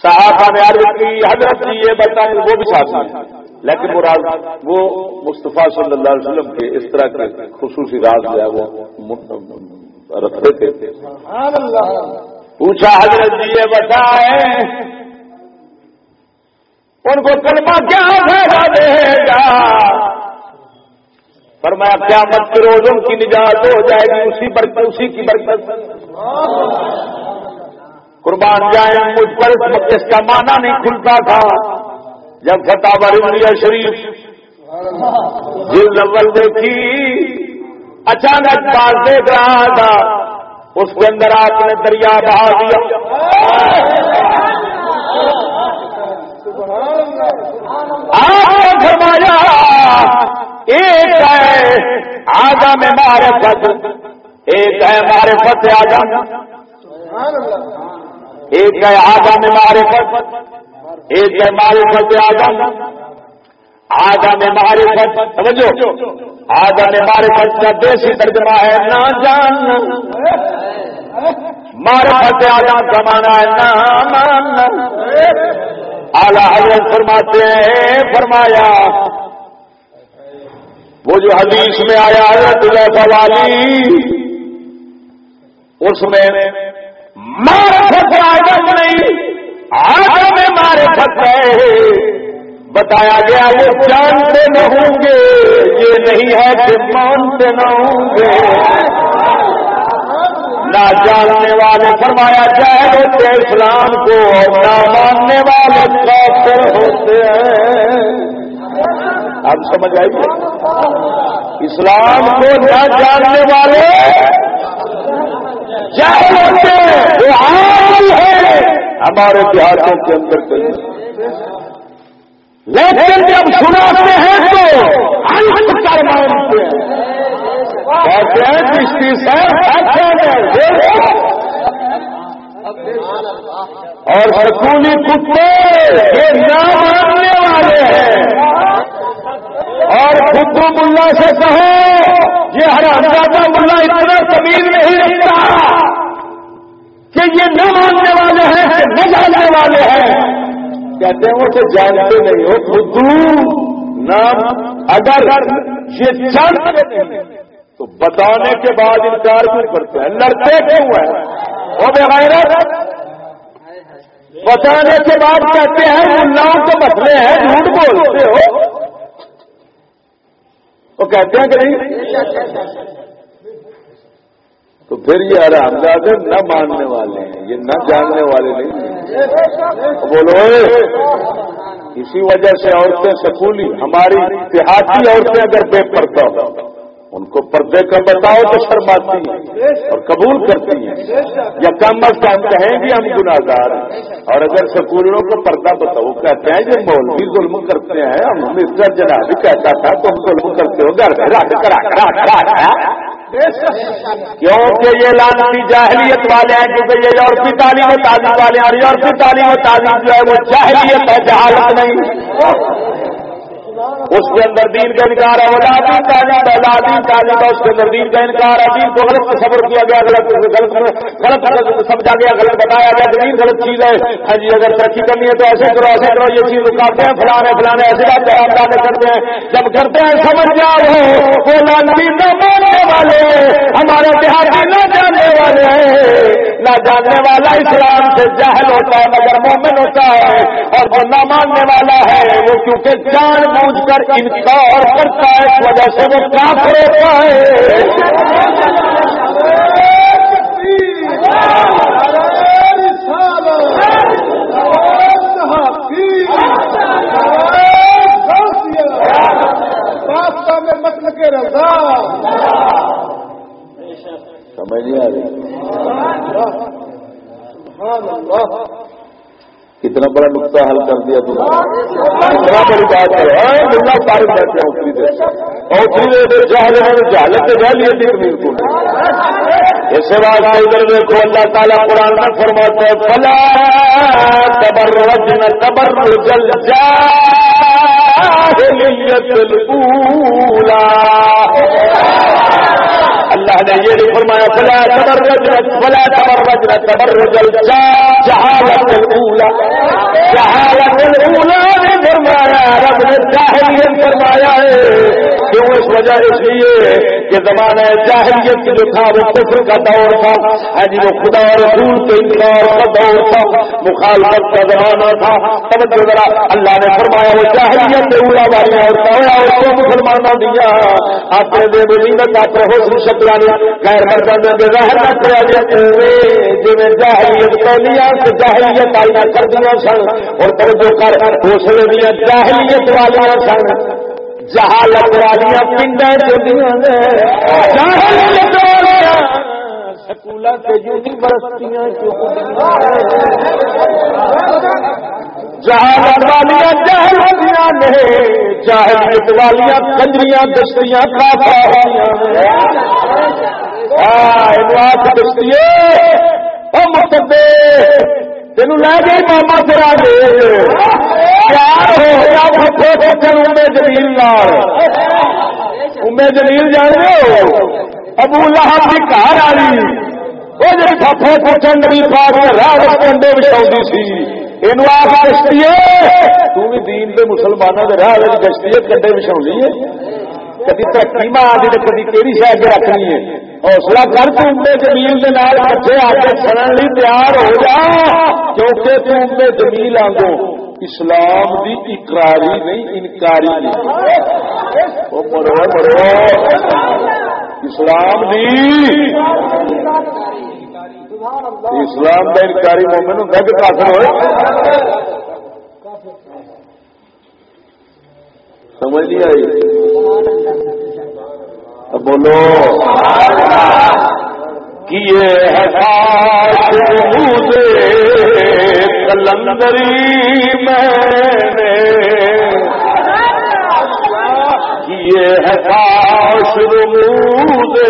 S1: صحابہ نے عرض کی حضرت جی یہ بتائیں وہ بھی ساتھ ہیں۔ لیکن مراد وہ مصطفیٰ صلی اللہ علیہ وسلم کے اس طرح کے خصوصی راز جو ہے وہ رکھتے تھے۔ پوچھا حضرت جی یہ بتائیں ان کو کلمہ کیا فائدہ دے گا پر میں کیا مت کے روز ان کی نجات ہو جائے گی، اسی برکت اسی کی برکت قربان جائیں مجھ پر اس کا معنی نہیں کھلتا تھا۔ جب فتح بریا شریف، جل اول دیکھی، اچانک پاس دیکھ رہا تھا۔ اس کے اندر آپ نے دریا بہا دیا۔ آپ نے فرمایا ایک ہے آگا میں مارے پت ایک ہے مارے پت آگا ایک ہے آگا میں مارے پت ایک ہے مارے پت آگا آگا میں مارے پت سمجھو؟ آگا میں مارے پت کا دیسی ترجمہ ہے نہ جان۔ مارے پت آگا کمانا ہے نہ ماننا اعلی حضرت فرماتے ہیں، فرمایا۔ وہ جو حدیث میں آیا حضرت والی اس میں مارے فت آدم نہیں آدم میں مارے فت ہے۔ بتایا گیا وہ جانتے نہ ہوں گے، یہ نہیں ہے کہ مانتے نہ ہوں گے۔ نہ جاننے والے فرمایا جائے ہوتے اسلام کو اور نہ ماننے والے کافر ہوتے ہیں۔ اب سمجھ آئیے اسلام کو نہ جاننے والے جائے ہوتے وہ عام ہے ہمارے دیہاتوں کے اندر کہیں لیکن جب سناتے ہیں تو کر مانتے ہیں۔ کہتے ہیں کشتی سے اور سکولی کتے یہ نہ ماننے والے ہیں۔ اور خدو ملا سے کہو، یہ ہر اندازہ ملا اتنا زمین نہیں رکھتا کہ یہ نہ ماننے والے ہیں، نہ جاننے والے ہیں۔ کہتے ہیں وہ تو جانتے نہیں ہو خود نام، اگر یہ جانتے نہیں تو بتانے کے بعد انکار کیوں کرتے ہیں؟ لڑتے کیوں ہیں؟ وہ بغیر بتانے کے بعد کہتے ہیں، ملاؤں کے مسئلے ہیں، جھوٹ بولتے ہو۔ تو کہتے ہیں کہ نہیں؟ تو پھر یہ آرام زیادہ نہ ماننے والے ہیں، یہ نہ جاننے والے نہیں بولو اسی وجہ سے عورتیں سکولی، ہماری دیہاتی عورتیں اگر بے پردہ ہو ان کو پردے کا بتاؤ تو شرماتی ہیں اور قبول کرتی ہیں۔ یا کم از کم کہیں گے ہم گناگار اور اگر سکولوں کو پردہ بتاؤ کہتے ہیں، یہ مولوی ظلم کرتے ہیں، ہم مسٹر جناب بھی کہتا تھا، تم ظلم کرتے ہو، گھر کیونکہ یہ لانتی جاہلیت والے ہیں، کیونکہ یہ یورپی تعلیم و تعلیم والے ہیں، اور یورپی تعلیم و تعلیم جو ہے، وہ جاہلیت ہے، جہالت نہیں۔ اس کے اندر دین کا انکار ہے۔ ولادین تعلیم ولادین تعلیم ہے اس کے اندر دین کا انکار ہے۔ دین کو غلط تصور کیا گیا، غلط غلط غلط سمجھا گیا، غلط بتایا گیا دین غلط چیز ہے۔ ہاں جی اگر ترقی کرنی ہے تو ایسے کرو ایسے کرو، یہ چیز رکاتے ہیں، فلانے فلانے ایسے بات کرتے ہیں جب کرتے ہیں، سمجھ جاؤ وہ لانتی نہ ماننے والے ہمارے دیہاتی نہ جاننے والے ہیں۔ نہ جاننے والا اسلام سے جاہل ہوتا ہے، مگر مومن ہوتا ہے، اور جو نہ ماننے والا ہے، وہ کیونکہ جان بوجھ کر انکار کرتا ہے اس وجہ سے وہ کافر ہوتا ہے۔
S3: مطلب
S1: سمجھ نہیں آ رہی۔ کتنا بڑا نقطہ حل کر دیا تم کتنا بڑی بات ہے۔ ہاں، ملنا تعریف کرتے ہیں اوپری دے۔ اوپری دے دے جہل ہے جہالت سے جہل یہ تھی کو۔ اس بات ادھر دیکھو اللہ تعالیٰ قرآن میں فرماتا ہے، فلا تبر رجن تبر جل جاہلیت الاولا اللہ نے یہ بھی فرمایا، فلا تبر رجن فلا تبر رجن تبر جل جہالت الاولا جہالت الاولا نے فرمایا، رب نے جاہلیت فرمایا ہے۔ کیوں؟ اس وجہ اس لیے کہ زمانہ جاہلیت جو تھا، وہ کفر کا دور تھا۔ ہاں جی وہ خدا اور رسول کے انکار کا دور تھا۔ مخالفت کا زمانہ تھا۔ سمجھ ذرا، اللہ نے فرمایا، وہ جاہلیت اولا والی عورتیں اور وہ مسلمانوں دیا اپنے دے بلیمت اپنے حسن شکرانی غیر مردوں کے ظاہر نہ کرا دیا جی جاہلیت پہلیا تو جاہلیت آئی نہ کر دیا سن اور توجہ کر حوصلے دیا جاہلیت والی سن جہالت والی پنڈ جہالت سکول یونیورسٹیاں جہالت والیا جہلتیاں نہیں جہالت والیا کنجریاں دستیاں کافا دستیے دستی مقدے تین لے گئی ماما تیرا امے جلیل لال امے جلیل جان ہو۔ ابو لہب کی گھر والی وہ جی پپے پوچھن نہیں پا کے راہ کنڈے بچاؤ سی۔ یہ آپ گشتی ہے! تھی دین کے مسلمانوں کے راہ گشتی ہے کنڈے بچھاؤنی ہے۔ کدی ترقی میں آ گئی کدی کہڑی شہر شاید رکھنی ہے۔ حوصلہ کر تو امے جمیل کے نال کٹھے آ کے چڑھن لی تیار ہو جا۔ کیونکہ تو امے جمیل آگو اسلام دی اقراری نہیں، انکاری نہیں۔ وہ پڑھو پڑھو اسلام دی اسلام کا انکاری مومن ہوں کہ کافر ہوئے؟ سمجھ نہیں آئی؟ بولو۔ کیے کلندری میں نے یہ ہے کاش رموز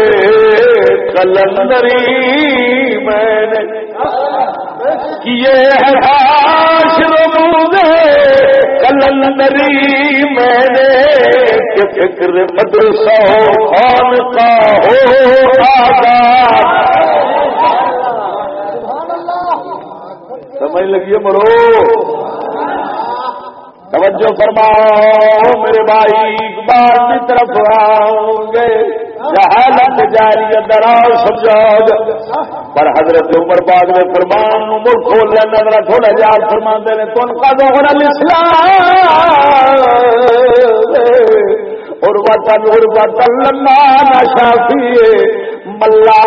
S1: کلندری میں نے۔ یہ ہے کاش رموز کلندری میں نے۔ کہ فکر بدر سو خان کا ہو سمجھ لگیے مرو؟ توجہ فرماؤ میرے بھائی، اقبال کی طرف آؤ گے جہالت جاری دراؤ سمجھو پر حضرت عمر بعد میں فرمان مر کھول لیا نظر تھوڑا جار فرمان دے تو ان کا دوہرا اور وطن اور وطن لما شافی، ملا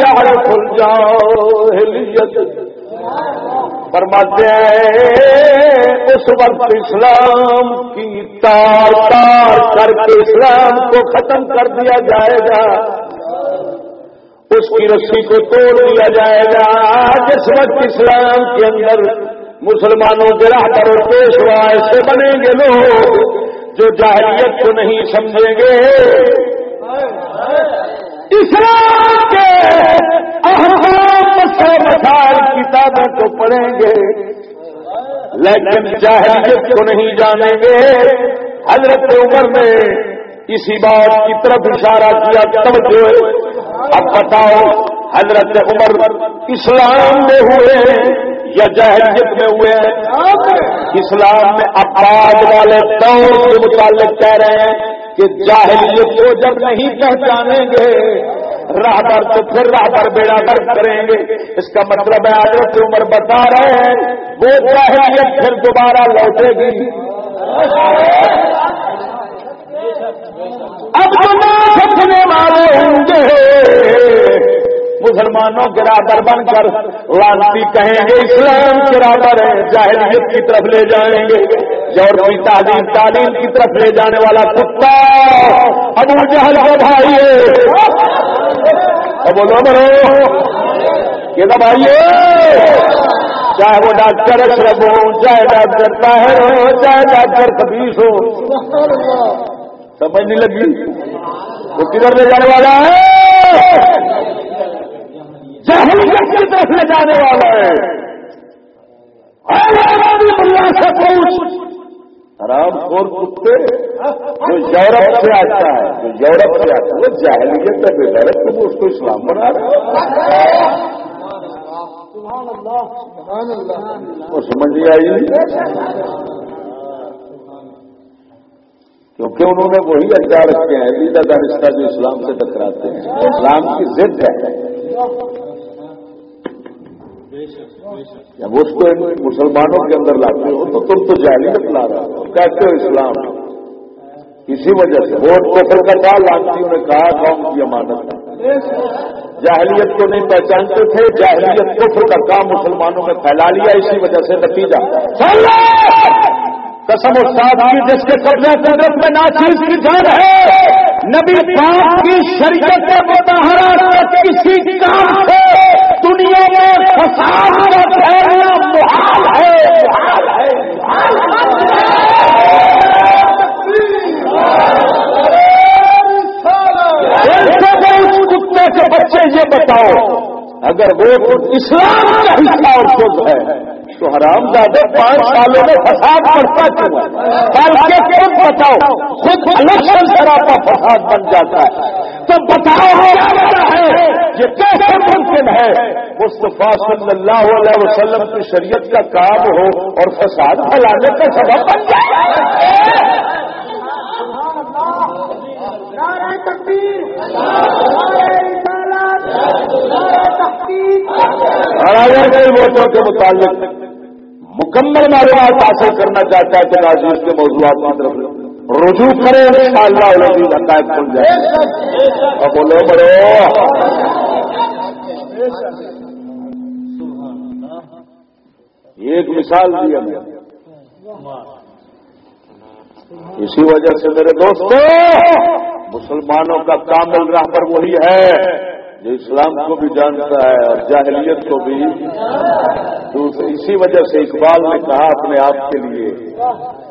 S1: یار کھل جاؤ ہلیت فرماتے ہیں، اس وقت اسلام کی تار تار کر کے اسلام کو ختم کر دیا جائے گا۔ اس کی رسی کو توڑ دیا جائے گا۔ جس وقت اسلام کے اندر مسلمانوں کے راہ اور پیشوا ایسے بنیں گے لوگ جو جاہلیت کو نہیں سمجھیں گے۔ اسلام کے کتابوں کو پڑھیں گے۔ لیکن جاہلیت کو نہیں جانیں گے، حضرت عمر نے اسی بات کی طرف اشارہ کیا تب جو اب بتاؤ، حضرت عمر اسلام میں ہوئے۔ یا جہلیت میں ہوئے اسلام میں اباد والے دور کے متعلق کہہ رہے ہیں کہ جاہلیت کو جب نہیں پہچانیں گے، راہ پر تو پھر راہ پر بیڑا در کریں گے۔ اس کا مطلب ہے، حضرت عمر بتا رہے ہیں، وہ جاہلیت پھر دوبارہ لوٹے گی۔ اب سکنے والے ہوں گے۔ مسلمانوں کے رابر بن کر لانتی کہیں گے، اسلام کے رابر ہے جاہلیت کی طرف لے جائیں گے اور کوئی تعلیم تعلیم کی طرف لے جانے والا کتا ابو جہل ہو بھائی بولو بولو یہ تو بھائی چاہے وہ ڈاکٹر اشرف ہو چاہے ڈاکٹر طاہر ہو، چاہے ڈاکٹر کبیس ہو۔ سمجھ نہیں لگی۔ وہ کدھر لے جانے والا ہے؟ جہلیت کی طرف لے جانے والا ہے۔ آرام خور کتے جو یورپ سے آتا ہے جو یورپ سے آتا ہے وہ جہلیت ہے بے غیرت تم اس کو اسلام بنا رہے وہ سمجھ نہیں آئی؟ کیونکہ انہوں نے وہی اجزا رکھے ہیں عیدہ کا رشتہ جو اسلام سے ٹکراتے ہیں۔ اسلام کی ضد ہے۔ جب اس کو مسلمانوں کے اندر لاتے ہو تو تم تو جاہلیت لا رہا ہو کہتے ہو اسلام۔ اسی وجہ سے ووٹ کفر کا کہا لانچیوں نے کہا قوم کی امانت ہے جاہلیت کو نہیں پہچانتے تھے جاہلیت کفر کا کام مسلمانوں میں پھیلا لیا۔ اسی وجہ سے نتیجہ۔ قسم استاد کی جس کے قبضے قدرت میں ناچیز کی جان ہے۔ نبی پاک کی شریعت متحرہ کسی کام سے دنیا میں فساد کا پھیلنا محال ہے محال ہے کتے کے بچے یہ بتاؤ اگر وہ اسلام کا حصہ اور خود ہے تو حرام زیادہ پانچ سالوں میں فساد بڑھتا کیوں کے خود بتاؤ خود الیکشن سراپا فساد بن جاتا ہے۔ تو بتاؤ ہے۔ یہ کیسے ممکن ہے؟ مصطفیٰ صلی اللہ علیہ وسلم کی شریعت کا کام ہو اور فساد پھیلانے کا سبب بن جائے۔ کئی ووٹوں کے متعلق مکمل معلومات حاصل کرنا چاہتا ہے تو راجیش کے موضوعات کی طرف رجوع کرے ان شاء اللہ عقائد کھل جائے اور بولو بڑو ایک مثال دی ہمیں اسی وجہ سے میرے دوستوں مسلمانوں کا کامل راہ پر وہی ہے۔ جو اسلام کو بھی جانتا ہے اور جاہلیت کو بھی۔ دوسری اسی وجہ سے اقبال نے کہا اپنے آپ کے لیے،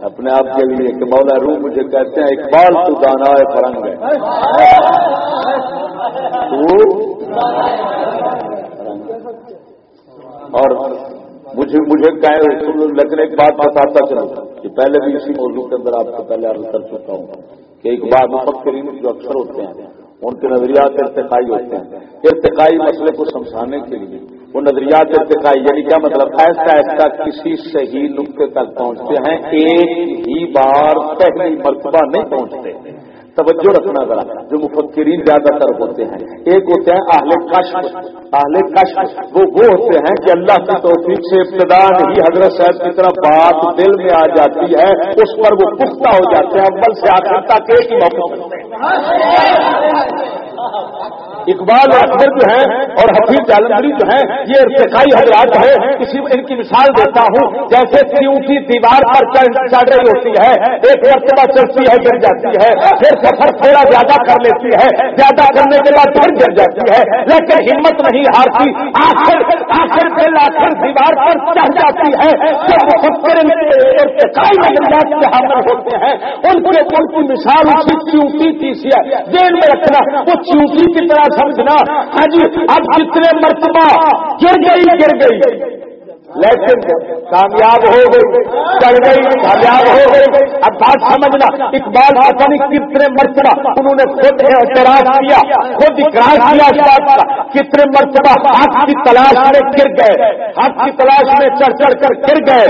S1: اپنے آپ کے لیے کہ مولا روح مجھے کہتے ہیں، اقبال تو دانا ہے، فرنگ ہے۔ اور مجھے مجھے لیکن ایک بات بتاتا چلو کہ پہلے بھی اسی موضوع کے اندر آپ کو پہلے عرض کر چکا ہوں کہ ایک بار مفکرین جو اکثر ہوتے ہیں ان کے نظریات ارتقائی ہوتے ہیں۔ ارتقائی مسئلے کو سمجھانے کے لیے وہ نظریات ارتقائی یعنی کیا مطلب؟ ایسا ایسا کسی صحیح نقطے تک پہنچتے ہیں، ایک ہی بار پہلی مرتبہ نہیں پہنچتے۔ توجہ رکھنا ذرا، جو مفکرین زیادہ تر ہوتے ہیں۔ ایک ہوتے ہیں اہل کشف اہل کشف، وہ وہ ہوتے ہیں کہ اللہ کی توفیق سے ابتدا ہی حضرت صاحب کی طرف بات دل میں آ جاتی ہے، اس پر وہ پختہ ہو جاتے ہیں، اول سے آخر تک ایک ہی موقع اقبال اکبر جو ہیں اور حفیظ جالندری جو ہیں، یہ ارتقائی حضرات ہے کسی ان کی مثال دیتا ہوں، جیسے اونچی دیوار پر چڑھ رہی ہوتی ہے، ایک مرتبہ چلتی ہے، گر جاتی ہے، پھر سفر تھوڑا زیادہ کر لیتی ہے، زیادہ کرنے کے بعد پھر گر جاتی ہے۔ لیکن ہمت نہیں ہارتی، آخر آخر دل آخر دیوار پر چڑھ جاتی ہے۔ ارتقائی حضرات کے حامل ہوتے ہیں، ان کو ان کی مثال چونٹی تیسی ہے۔ دین میں رکھنا، وہ چونٹی کی طرح سمجھنا۔ ہاں جی اب کتنے مرتبہ گر گئی گر گئی۔ لیکن کامیاب ہو گئی چڑھ گئی کامیاب ہو گئی۔ اب بات سمجھنا، اقبال پتہ نہیں کتنے مرتبہ انہوں نے خود اعتراض کیا، خود اقرار کیا اس بات کا کتنے مرتبہ حق کی تلاش میں گر گئے، حق کی تلاش میں چڑھ چڑھ کر گر گئے۔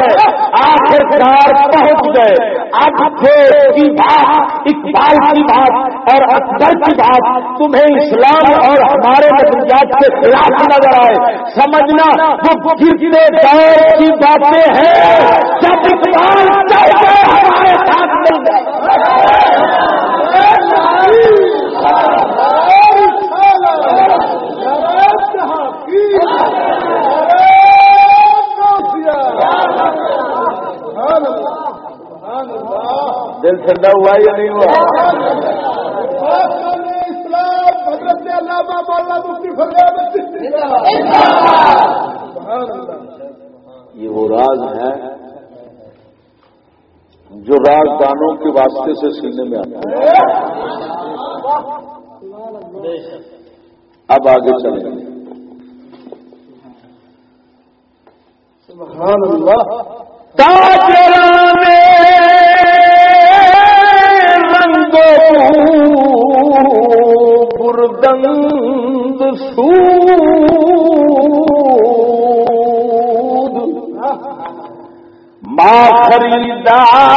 S1: آخر کار پہنچ گئے۔ اب کی بات، اقبال کی بات اور اکبر کی بات تمہیں اسلام اور ہمارے نظریات کے خلاف نظر آئے۔ سمجھنا، وہ گرتے کی باتیں ہیں جب اقبال ہمارے ساتھ مل گئے دل ٹھنڈا ہوا یا نہیں ہوا؟ اسلام حضرت علامہ مولانا مفتی یہ وہ راز ہے جو راز دانوں کے واسطے سے سینے میں آتا ہے اب آگے چلیں۔ گے رنگو سو خریدار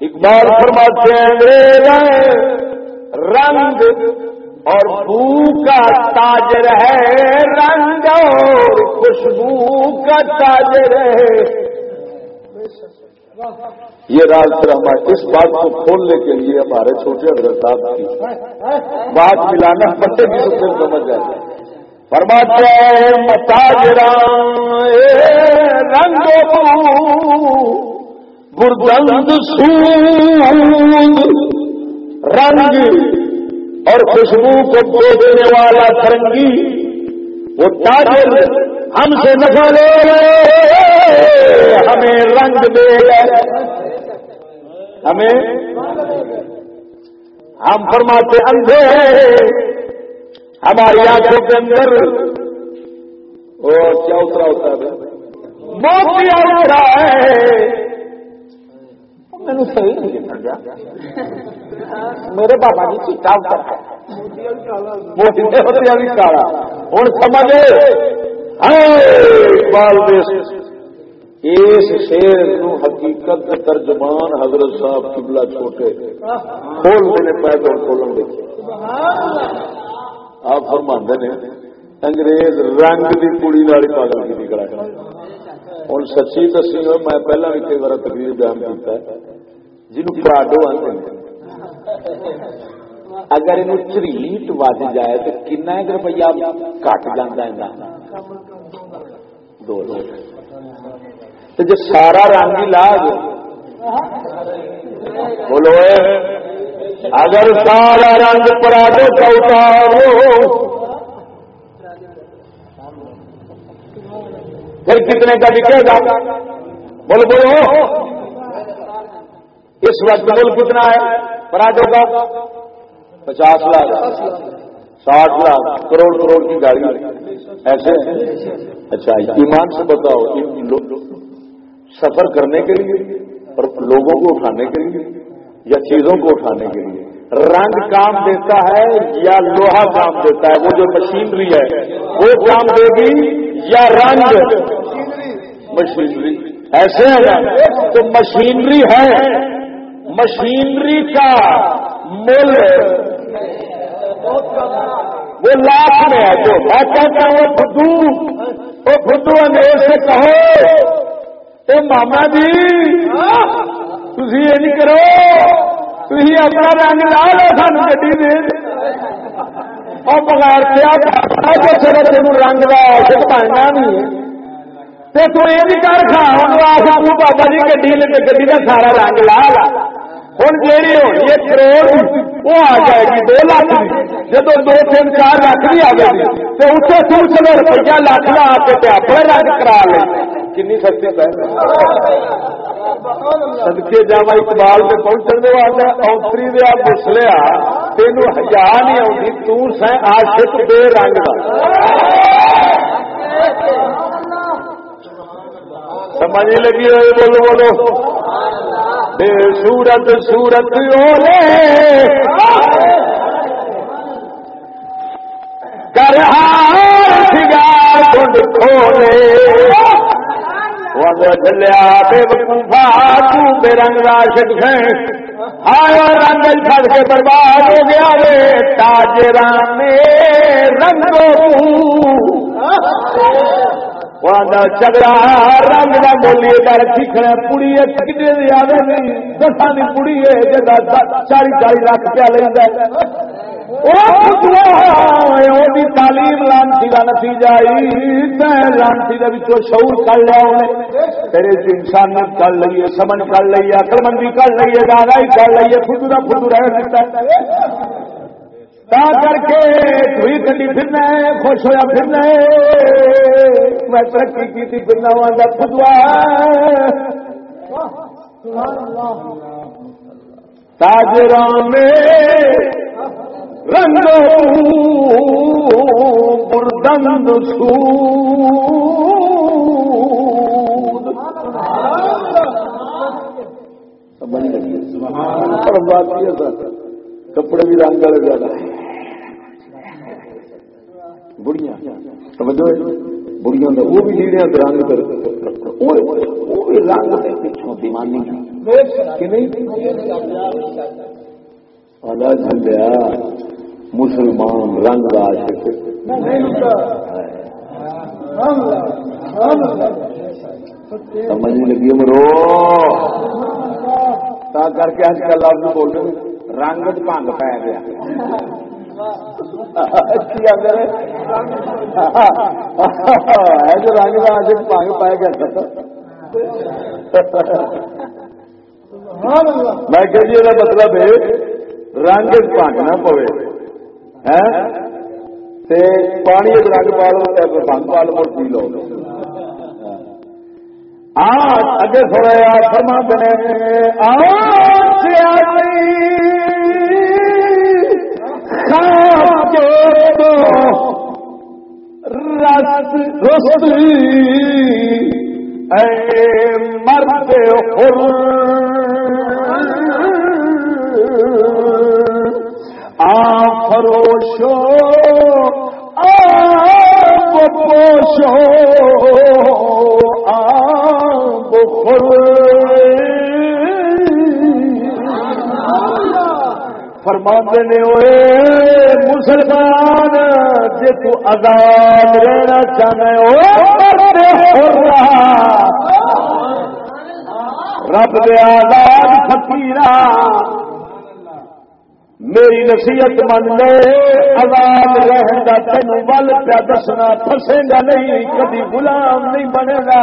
S1: اقبال فرماتے ہیں رنگ اور بو کا تاجر ہے، رنگ اور خوشبو کا تاجر ہے۔ یہ راز پھر ہمارے اس بات کو کھولنے کے لیے ہمارے چھوٹے حضرت صاحب کی بات ملانا پتے بھی تو پھر سمجھ جائے فرماتے رنگ گردند رنگ اور خوشبو کو دو دینے والا فرنگی وہ تاجر ہم سے نفع لے ہمیں رنگ دے ہمیں ہم فرماتے اندھے ہماری آنکھوں کے اندر وہ کیا اترا ہوتا ہے موتیا اترا ہے۔ میرے صحیح نہیں سمجھا میرے بابا جی چیٹا اترا موتیا بھی کالا۔ ہوں سمجھے۔ اس شیر نو حقیقت ترجمان حضرت صاحب قبلہ چھوٹے کھول دینے پیدل کھولن دیکھے آپ فرماندے نے، انگریز رنگ کی کڑی والی پاگل کی نکلا ہوں سچی دسی میں پہلا بھی کئی بار تقریر بیان کیا جنوب پراڈو آتے اگر یہ چریٹ وج جائے تو کن روپیہ کٹ جانا دو تو جو سارا رنگ ہی لاگ بولو اگر سارا رنگ پراٹے کا اتارو۔ پھر کتنے کا بکے گا؟ بولو بولو۔ اس وقت مل کتنا ہے؟ پراٹوں کا پچاس لاکھ۔ ساٹھ لاکھ، کروڑ کروڑ کی گاڑی۔ ایسے؟ اچھا ایمان سے بتاؤ سفر کرنے کے لیے اور لوگوں کو اٹھانے کے لیے یا چیزوں کو اٹھانے کے لیے۔ رنگ کام دیتا ہے یا لوہا کام دیتا ہے؟ وہ جو مشینری ہے، وہ کام دے گی یا رنگ؟ مشینری۔ ایسے ہے تو مشینری ہے۔ مشینری کا مل وہ لاکھ میں ہے۔ جو میں کہتا ہوں فدو وہ فدو انگریز سے کہو۔ اے ماما جی تھی یہ نہیں کرو۔ تھی اپنا رنگ لا لو سان گی دے۔ اور بغیر کیا چلو تین رنگ کا عاشق بننا نہیں تو تو یہ نہیں کر کھا ہوں آخر بابا جی گی گی کا سارا رنگ لا لا۔ ہوں جیڑی ہونی ہے کروڑ وہ آ جائے گی دو لاکھ کی جب دو تین چار لاکھ بھی آ جائے گی تو اتنے سو سو روپیہ لاکھ لا کے اپنے رنگ کرا لے کنی سستی سدکے جا اقبال میں پہنچنے والے اوتری دیا پوچھ تین ہزار نہیں آتی تر آشک بے رنگ کا سمجھ لگی ہوئی بولو بولو سورت سورت کر گنڈ کھولے۔ چلیا بے وقوفا بے رنگ راشد ہے آیا رنگ پڑ کے برباد ہو گیا وے تاجران رنگ رنگ کا بولیے سیکھنا پڑی ہے زیادہ نہیں کی پڑی ہے چالی چالی لاکھ لینا تعلیم لانسی کا نتیجہ لانسی کا شعور کر لیا تیرے انسانیت کر لیے سمجھ کر لیے اکل مندی کر لیے گاگائی کر لیے خود نہ خود رہ تا کر کے تھی کٹی پھرنا ہے خوش ہوا پھرنا ہے میں ترقی کی تھی پھرنا ہوا خدوا تاجرام میں رنگ بردند سو کپڑے بھی رنگ والے زیادہ بڑھیا سمجھو وہ بھی لیڑیا رنگ کر وہ بھی رنگ پچھوں دیوانی کہ نہیں جھلیا مسلمان رنگ عاشق سمجھ لگی مرو تا کر کے آج کل آپ بول رہے رنگ بھنگ پی گیا جو رنگ کا آج پانگ پایا گیا میں کہ جی یہ مطلب ہے، رنگ پانگ نہ پوے۔ پانی رنگ پا لو بنگ پا لو، پی لو۔ اگے تھوڑا فرما دے آ رس رس اے مرد خر آ فروشو آ پوشو آ بخر فرما نے ہوئے مسلمان جی تو آزاد رہنا چاہے رب دے آزاد فقیر میری نصیحت من لے، آزاد رہے تین ول پیا دسنا پسے گا نہیں کبھی غلام نہیں بنے گا۔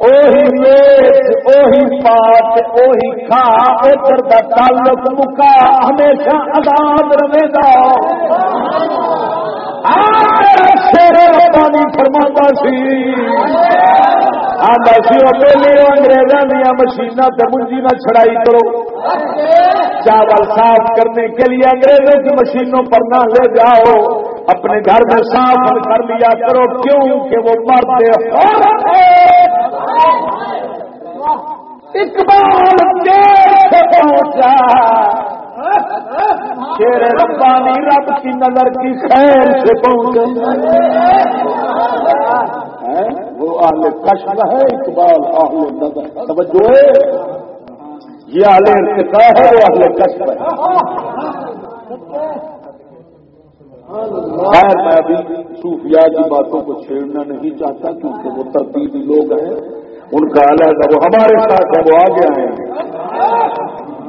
S1: اوہی ویچ اوہی پات اوہی کھا ادھر کا تعلق مکا، ہمیشہ آزاد رہے گا۔ شیر پانی فرما سی۔ آدھا سی وہ پہلے انگریزوں دیا مشین سے منجی نہ چھڑائی کرو۔ چاول صاف کرنے کے لیے انگریزوں کی مشینوں پر نہ لے جاؤ۔ اپنے گھر میں صاف کر لیا کرو کیوں کہ وہ مرتے اقبال پہنچا۔ شیر ربانی رب کی نظر کی خیر سے پہنچے وہ آل کشم ہے، اقبال آل نظر۔ توجہ۔ یہ آل ارتقا ہے، وہ آل کشم ہے۔ خیر، میں ابھی صوفیاء کی باتوں کو چھیڑنا نہیں چاہتا کیونکہ وہ ترتیبی لوگ ہیں۔ ان کا الگ وہ ہمارے ساتھ ہے وہ آگے آئے ہیں۔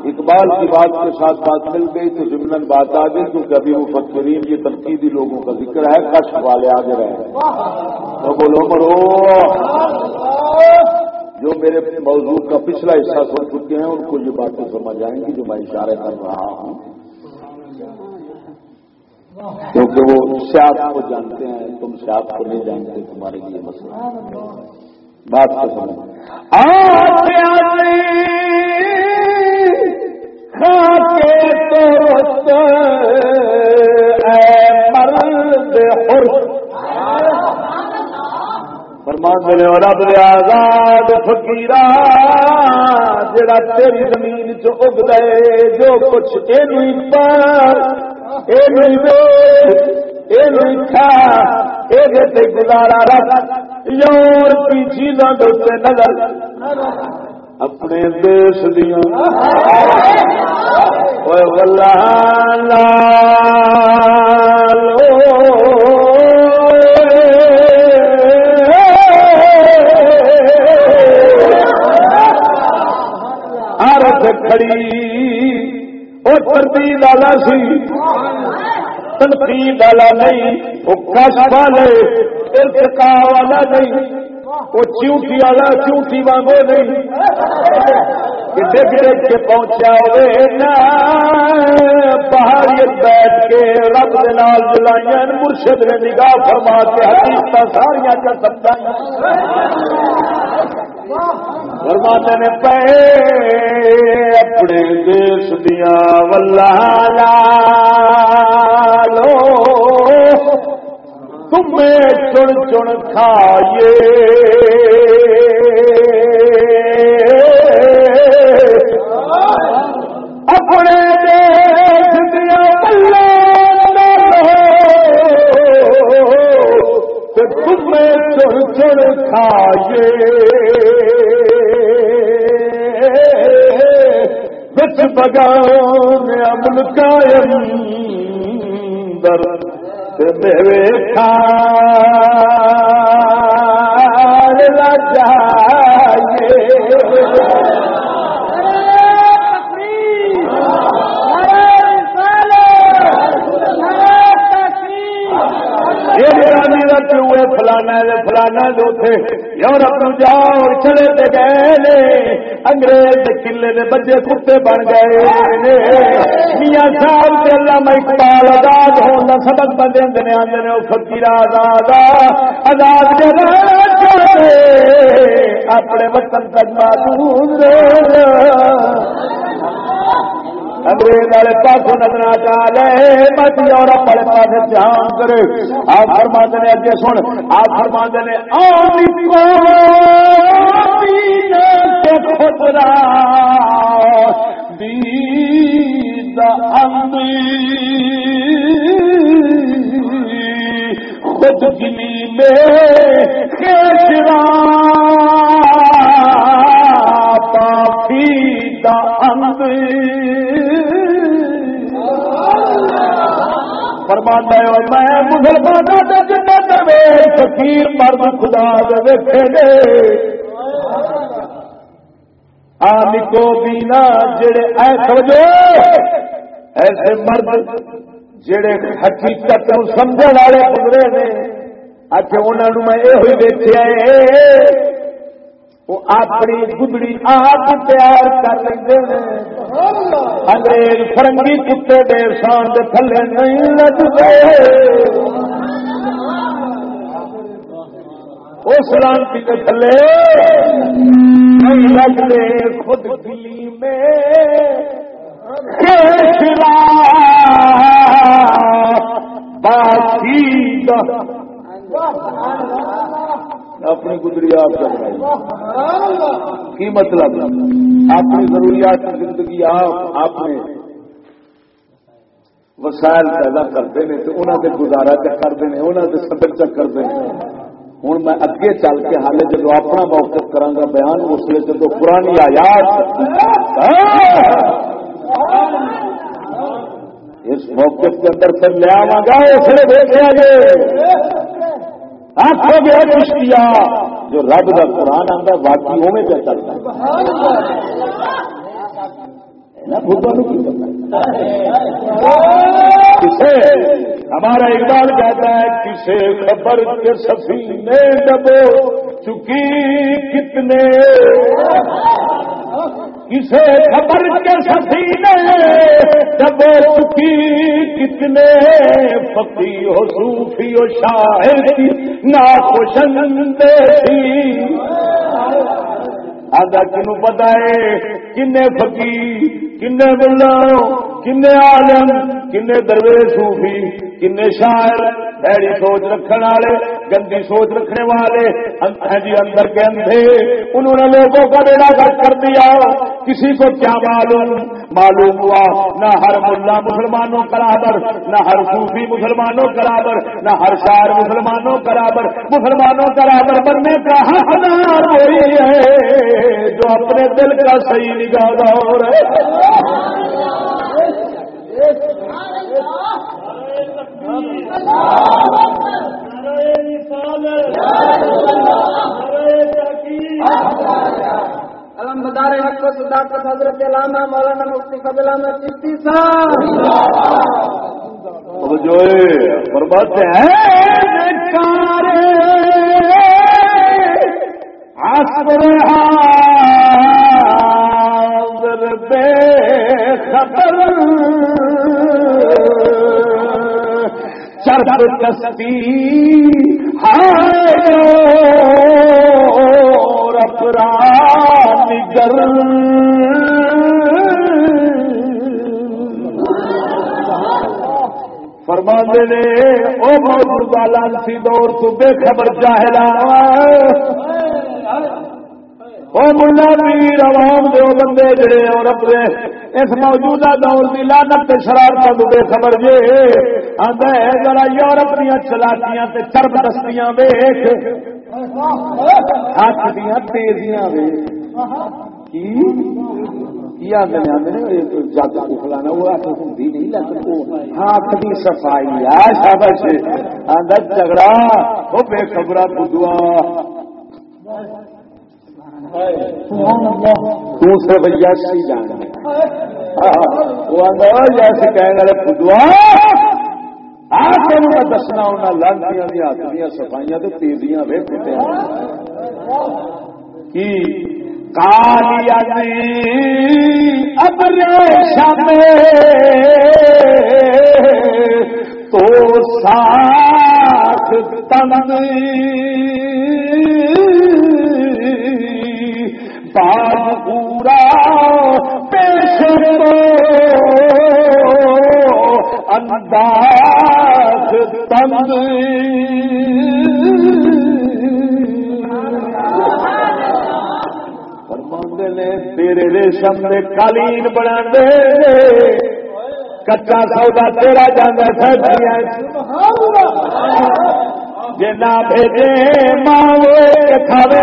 S1: اقبال کی بات کے ساتھ بات مل گئی تو ضمن بات آ گئی کیونکہ ابھی وہ فکرین یہ تنقیدی لوگوں کا ذکر ہے۔ کش والے آگے رہے تو بولو، مرو۔ جو میرے موضوع کا پچھلا حصہ سن چکے ہیں، ان کو یہ باتیں سمجھ آئیں گی جو میں اشارے کر رہا ہوں۔ کیونکہ وہ سیاق کو جانتے ہیں، تم سیاق کو نہیں جانتے، تمہارے لیے مسئلہ بات کو سمجھ مرد فرمان دے رب آزاد فکیرا جڑا تیری زمین چ اگ دے جو کچھ یہ پر یہ گزارا رکھ یور کی چیزوں کے نظر۔ اپنے دیش دیا عرت کھڑی وہ ترتی والا سی۔ تنقید والا نہیں وہ کش والے ارتقا والا نہیں وہ چیوٹی والا چیوٹی وانگو نہیں ڈگ ڈگ کے پہنچا ہوئے پہاڑی بیٹھ کے رب دال جلائیاں مرشد نے نگاہ فرما کے حقیقت ساریا کر سکتا فرماتے نے پہ اپنے دیش دیا ولہ تمہیں چن چن کھائیے۔ اپنے دیش دیا تمہیں چن چن کھائیے۔ بچ بگان امن کائم فلانا فلانا جو تھے یورپ جاؤ چلے تے گئے انگریز کلے دے بچے کتے بن گئے میاں صاحب تے اللہ اقبال آزاد ہون دا سبق بندے اندر او فقیر آزاد آزاد دے اپنے وطن تک محدود انگریز والے پاس نظر چالے مت یورپ والے پاس جہاں کرے۔ آپ فرما نے اگے سن، آپ فرما نے خطرا خود گلی میں کھیچرا پافی دا اند فرمانا ہے میں مسلمانوں کے جنت میں فقیر مرد خدا دے ویکھے دے۔ آنکو بینا جڑے ایسے جو ایسے مرد جڑے حقیقت نو سمجھ والے گزرے نے۔ اچھا انہوں میں یہ ویچیا وہ اپنی گدڑی آپ تیار کر لیں انگریز فرنگی کتے دے شان دے تھلے نہیں لگتے اس لانتی کے تھلے نہیں لگتے خود دلی میں اپنی گزری آپ کی مطلب؟ اپنی ضروریات کی زندگی آپ آپ نے وسائل پیدا کرتے ہیں تو انہوں نے گزارا چ کرتے ہیں انہوں نے سبر چک کرتے ہیں۔ ہوں میں اگے چل کے حالے جب اپنا موقف کرا بیان، اس لیے جب پرانی آیات۔ اس موقع کے اندر پھر لے آوا گا، اس لیے دیکھا گے آنکھوں گیا کشتیا جو رب کا قرآن آتا باقی ہونے پہ چلتا کسے، ہمارا اقبال کہتا ہے، کسے خبر کے سفینے ڈبو چکی کتنے؟ کسے خبر کے سفینے دبے چکی کتنے پتی ہو صوفی ہو شاعر کی نا خوشندے آدھا کنو پتا ہے کن فقیر کن ملا کن عالم کن درویش صوفی کن شاعر۔ بھڑی سوچ رکھنے والے، گندی سوچ رکھنے والے جی اندر کے اندھے انہوں نے لوگوں کا بیڑا گھر کر دیا۔ کسی کو کیا معلوم؟ معلوم ہوا، نہ ہر ملا مسلمانوں برابر، نہ ہر صوفی مسلمانوں برابر، نہ ہر شاعر مسلمانوں برابر۔ مسلمانوں برابر بننے کا حقدار وہی ہے، جو اپنے دل کا صحیح نگاہ دور ہے
S3: علمدار حق و صداقت حضرت علامہ مولانا مفتی فضل احمد چشتی صاحب۔
S1: جو فرماتے ہیں کارے حاضر حاضر بے خبر۔ چرپ کستی ہائے افراد نگر۔ فرما دے نے، او موجود لانسی دور تو بے خبر جاہلا او ملا پیر عوام دے او بندے جڑے اور اپنے اس موجودہ دور کی لانت شرارتوں تو بے خبر جے۔ آندا ہے، ذرا یورپ دیا چلاکیاں تے چرب دستیاں ویکھ۔ ہاتھ دیا تیزیاں ویکھ۔ کی؟ جگ اخلانا وہ ہاتھ ہوں نہیں لیکن ہاتھ کی صفائی ہے شابش آدھا جگڑا وہ بے خبرا بدوا دوسرے بھیا سی جانا وہ جیسے کہنے والے آپ دسنا انہیں لانچیاں دیا ہاتھ دیا صفائیاں تو تیزیاں ویک کی؟ کالیا اب ریشم تو ساتھ تن بال پورا پیش انداز تن نے تیرے ریشم نے قالین بنا دے کچا سودا تیرا جانا نہ بھیجے ماں کھاوے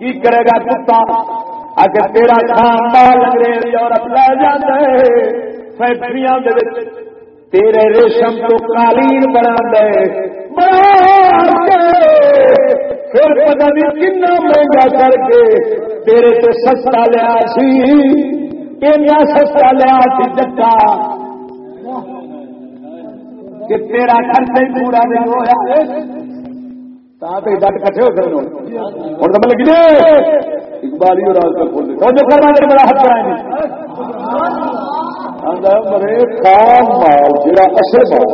S1: کی کرے گا کتا؟ اگر تیرا کھان بال انگریز یورپ لے جاتے فیکٹری تیرے ریشم تو قالین بنا دے پھر پتا نہیں کنا مہنگا کر کے تیرے تو سستا لیا سی۔ سستا لیا سی جگہ کہ تیرا خرچہ ہی پورا نہیں ہوا ڈٹ کٹے ہو سکتے اور تو لگی اقبال ہی راج کا کھول دے کرنا میرے بڑا حق کرائیں مرے خام مال جا اصل مال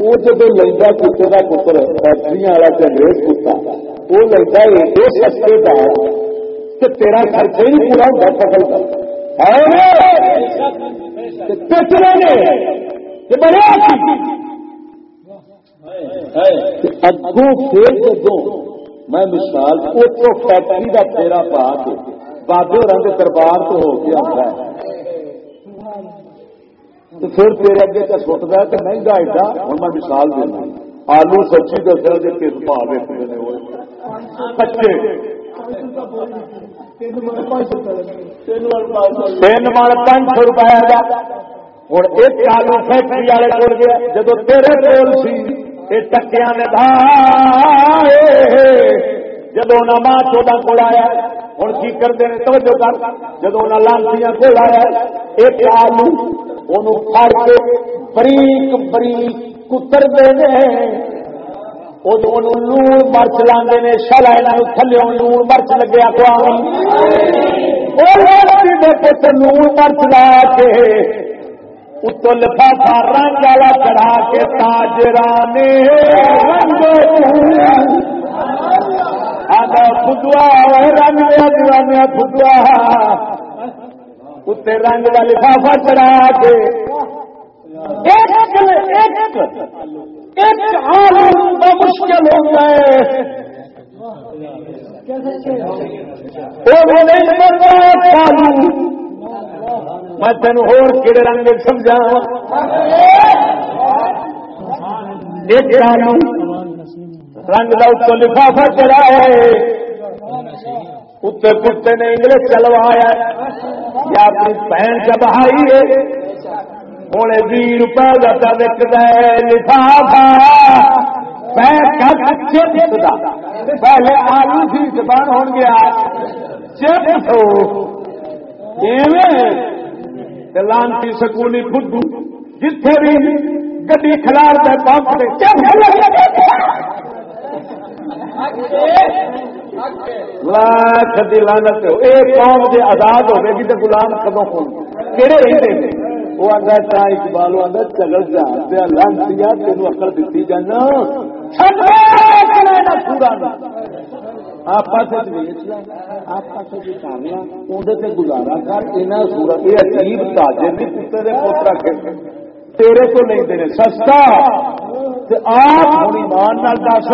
S1: وہ جب لینا کتے کا پتر فیکٹری والا انگریز کتا وہ لینا ایڈے سستے کہ تیرا خرچہ ہی پورا ہوتا فصل کا بڑے اگوں پھر جدو میں مثال اتو فیکٹری کا پھیرا پا کے بادو رنگ دربار تو ہو کے آتا ہے۔ تو پھر تیرے اگے کا سٹتا ہے تو مہنگا ایڈا ہوں میں مثال دینا۔ آلو سبزی دسیا جی کس بھا ویکنے ہوئے۔ کچے تین مال پانچ سو روپئے ہوں ایک آلو فیکٹری والے کول گیا۔ جب تیرے کول سی ٹکیا نے جب ماں چودہ کو آیا ہوں کی کرتے ہیں توجہ کر۔ جب لانچیاں کو آیا ایک آلو ان پڑ کے بریک بریک کتر دے لوڑ مرچ لانے نے شل تھلے لوڑ مرچ لگیا کو لوڑ مرچ لا کے اتو لفافا رنگ والا چڑھا کے تاجرانے رنگ دیوانے فدوا اتنے رنگ کا لفافا چڑھا کے۔ مشکل ہوتا ہے وہ نہیں میں تین ہوڑے رنگ سمجھا رنگ کا اتو لفافا چلا ہے۔ اتنے کتے نے انگلش چلوایا یا اپنی بہن چ بہائی ہے۔ ہوں بھی روپئے کا وکد لفافا پہلے آلو سی زبان ہو گیا۔ چپ ہو۔ لانتی سکولی فدو جتھے بھی گڈی کھلار دے پمپ لاکھ دی لانت اے قوم جے آزاد ہوے گی تے غلام کدوں ہون کیڑے رہندے وہ آندا تا اقبال آندا چگل جا، تے لانتیا تینو عقل دتی جانا۔ چھڑ پورا آپس آپس کر گزارا کر سورت یہ عجیب تاجے کی پتر پوترا تیرے کو نہیں دینے سستا۔ آپ ہوں ایمان دس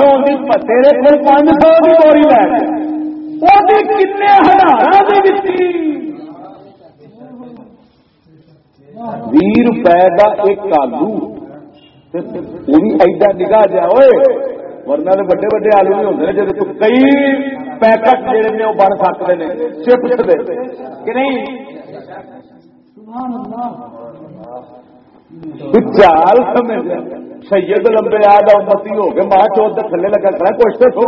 S1: تیرے کو پانچ سو کی بوری لے کن ہزار بھی روپئے کا ایک آلو ایڈا نگاہ جا ہوئے ورنہ بڑے بڑے آلو نہیں ہوتے جب کئی پیکٹ جہے نے وہ بن سکتے ہیں چپس دے کہ نہیں؟ چال سمجھ سید لمبے آد امتی ہو گئے ماں چوتھ تھلے لگا کرا کچھ تو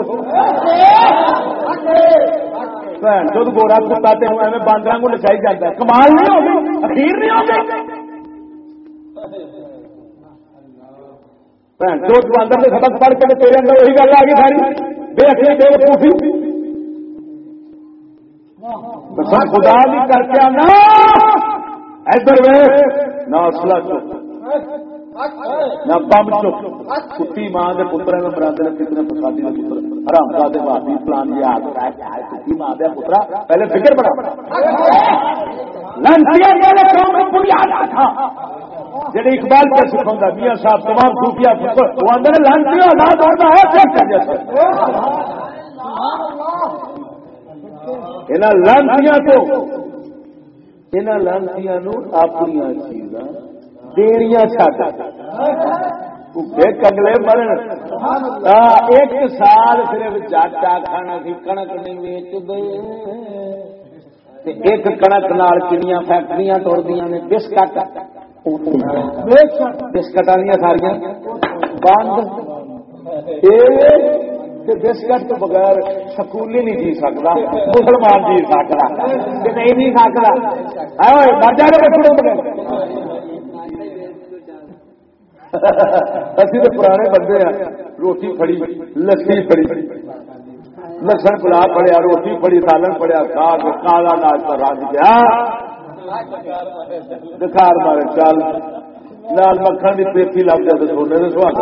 S1: چوتھ گورا کتا تین باندر کو نچائی جاتا ہے۔ کمال نہیں ہوگی اخیر نہیں ہوگی جو اندر سے سبق پڑھ کے تیرے اندر وہی گل آ گئی ساری۔ بے اخری بے وقوفی خدا بھی کر کے آنا۔ ادھر نہ اصلا چپ نہ پمپ چپ کتی ماں کے پتر میں برادر کتنے پسادی کے پتر حرام دے بھابی پلان یاد کتی ماں دیا پترا۔ پہلے فکر بنا۔ تھا جی اقبال کیا سکھاؤں میاں صاحب، تمام صوفیا وہ اندر لانتی آزاد ہوتا ہے لانتیاں تو یہاں لانتیاں اپنی چیزاں دنیا چڈ کگلے مرن ایک سال صرف جاٹا کھانا سی کنک نہیں ویچ دے ایک کنک نال کنیا فیکٹری توڑدیا نے، بسکٹ۔ بسکٹ والی ساریا بند۔ بسکٹ تو بغیر سکول ہی نہیں جی سکتا۔ مسلمان جی سکتا۔ نہیں جی سکتا۔ اسی تو پرانے بندے ہیں۔ روٹی پڑی لسی پڑی لسن پلا پڑیا، روٹی پڑی سالن پڑیا، ساگ، کالا ناشتا رج گیا۔ دکھار مارے چل۔ لال مکھن کی پیپی لگ جائے سونے کے سواد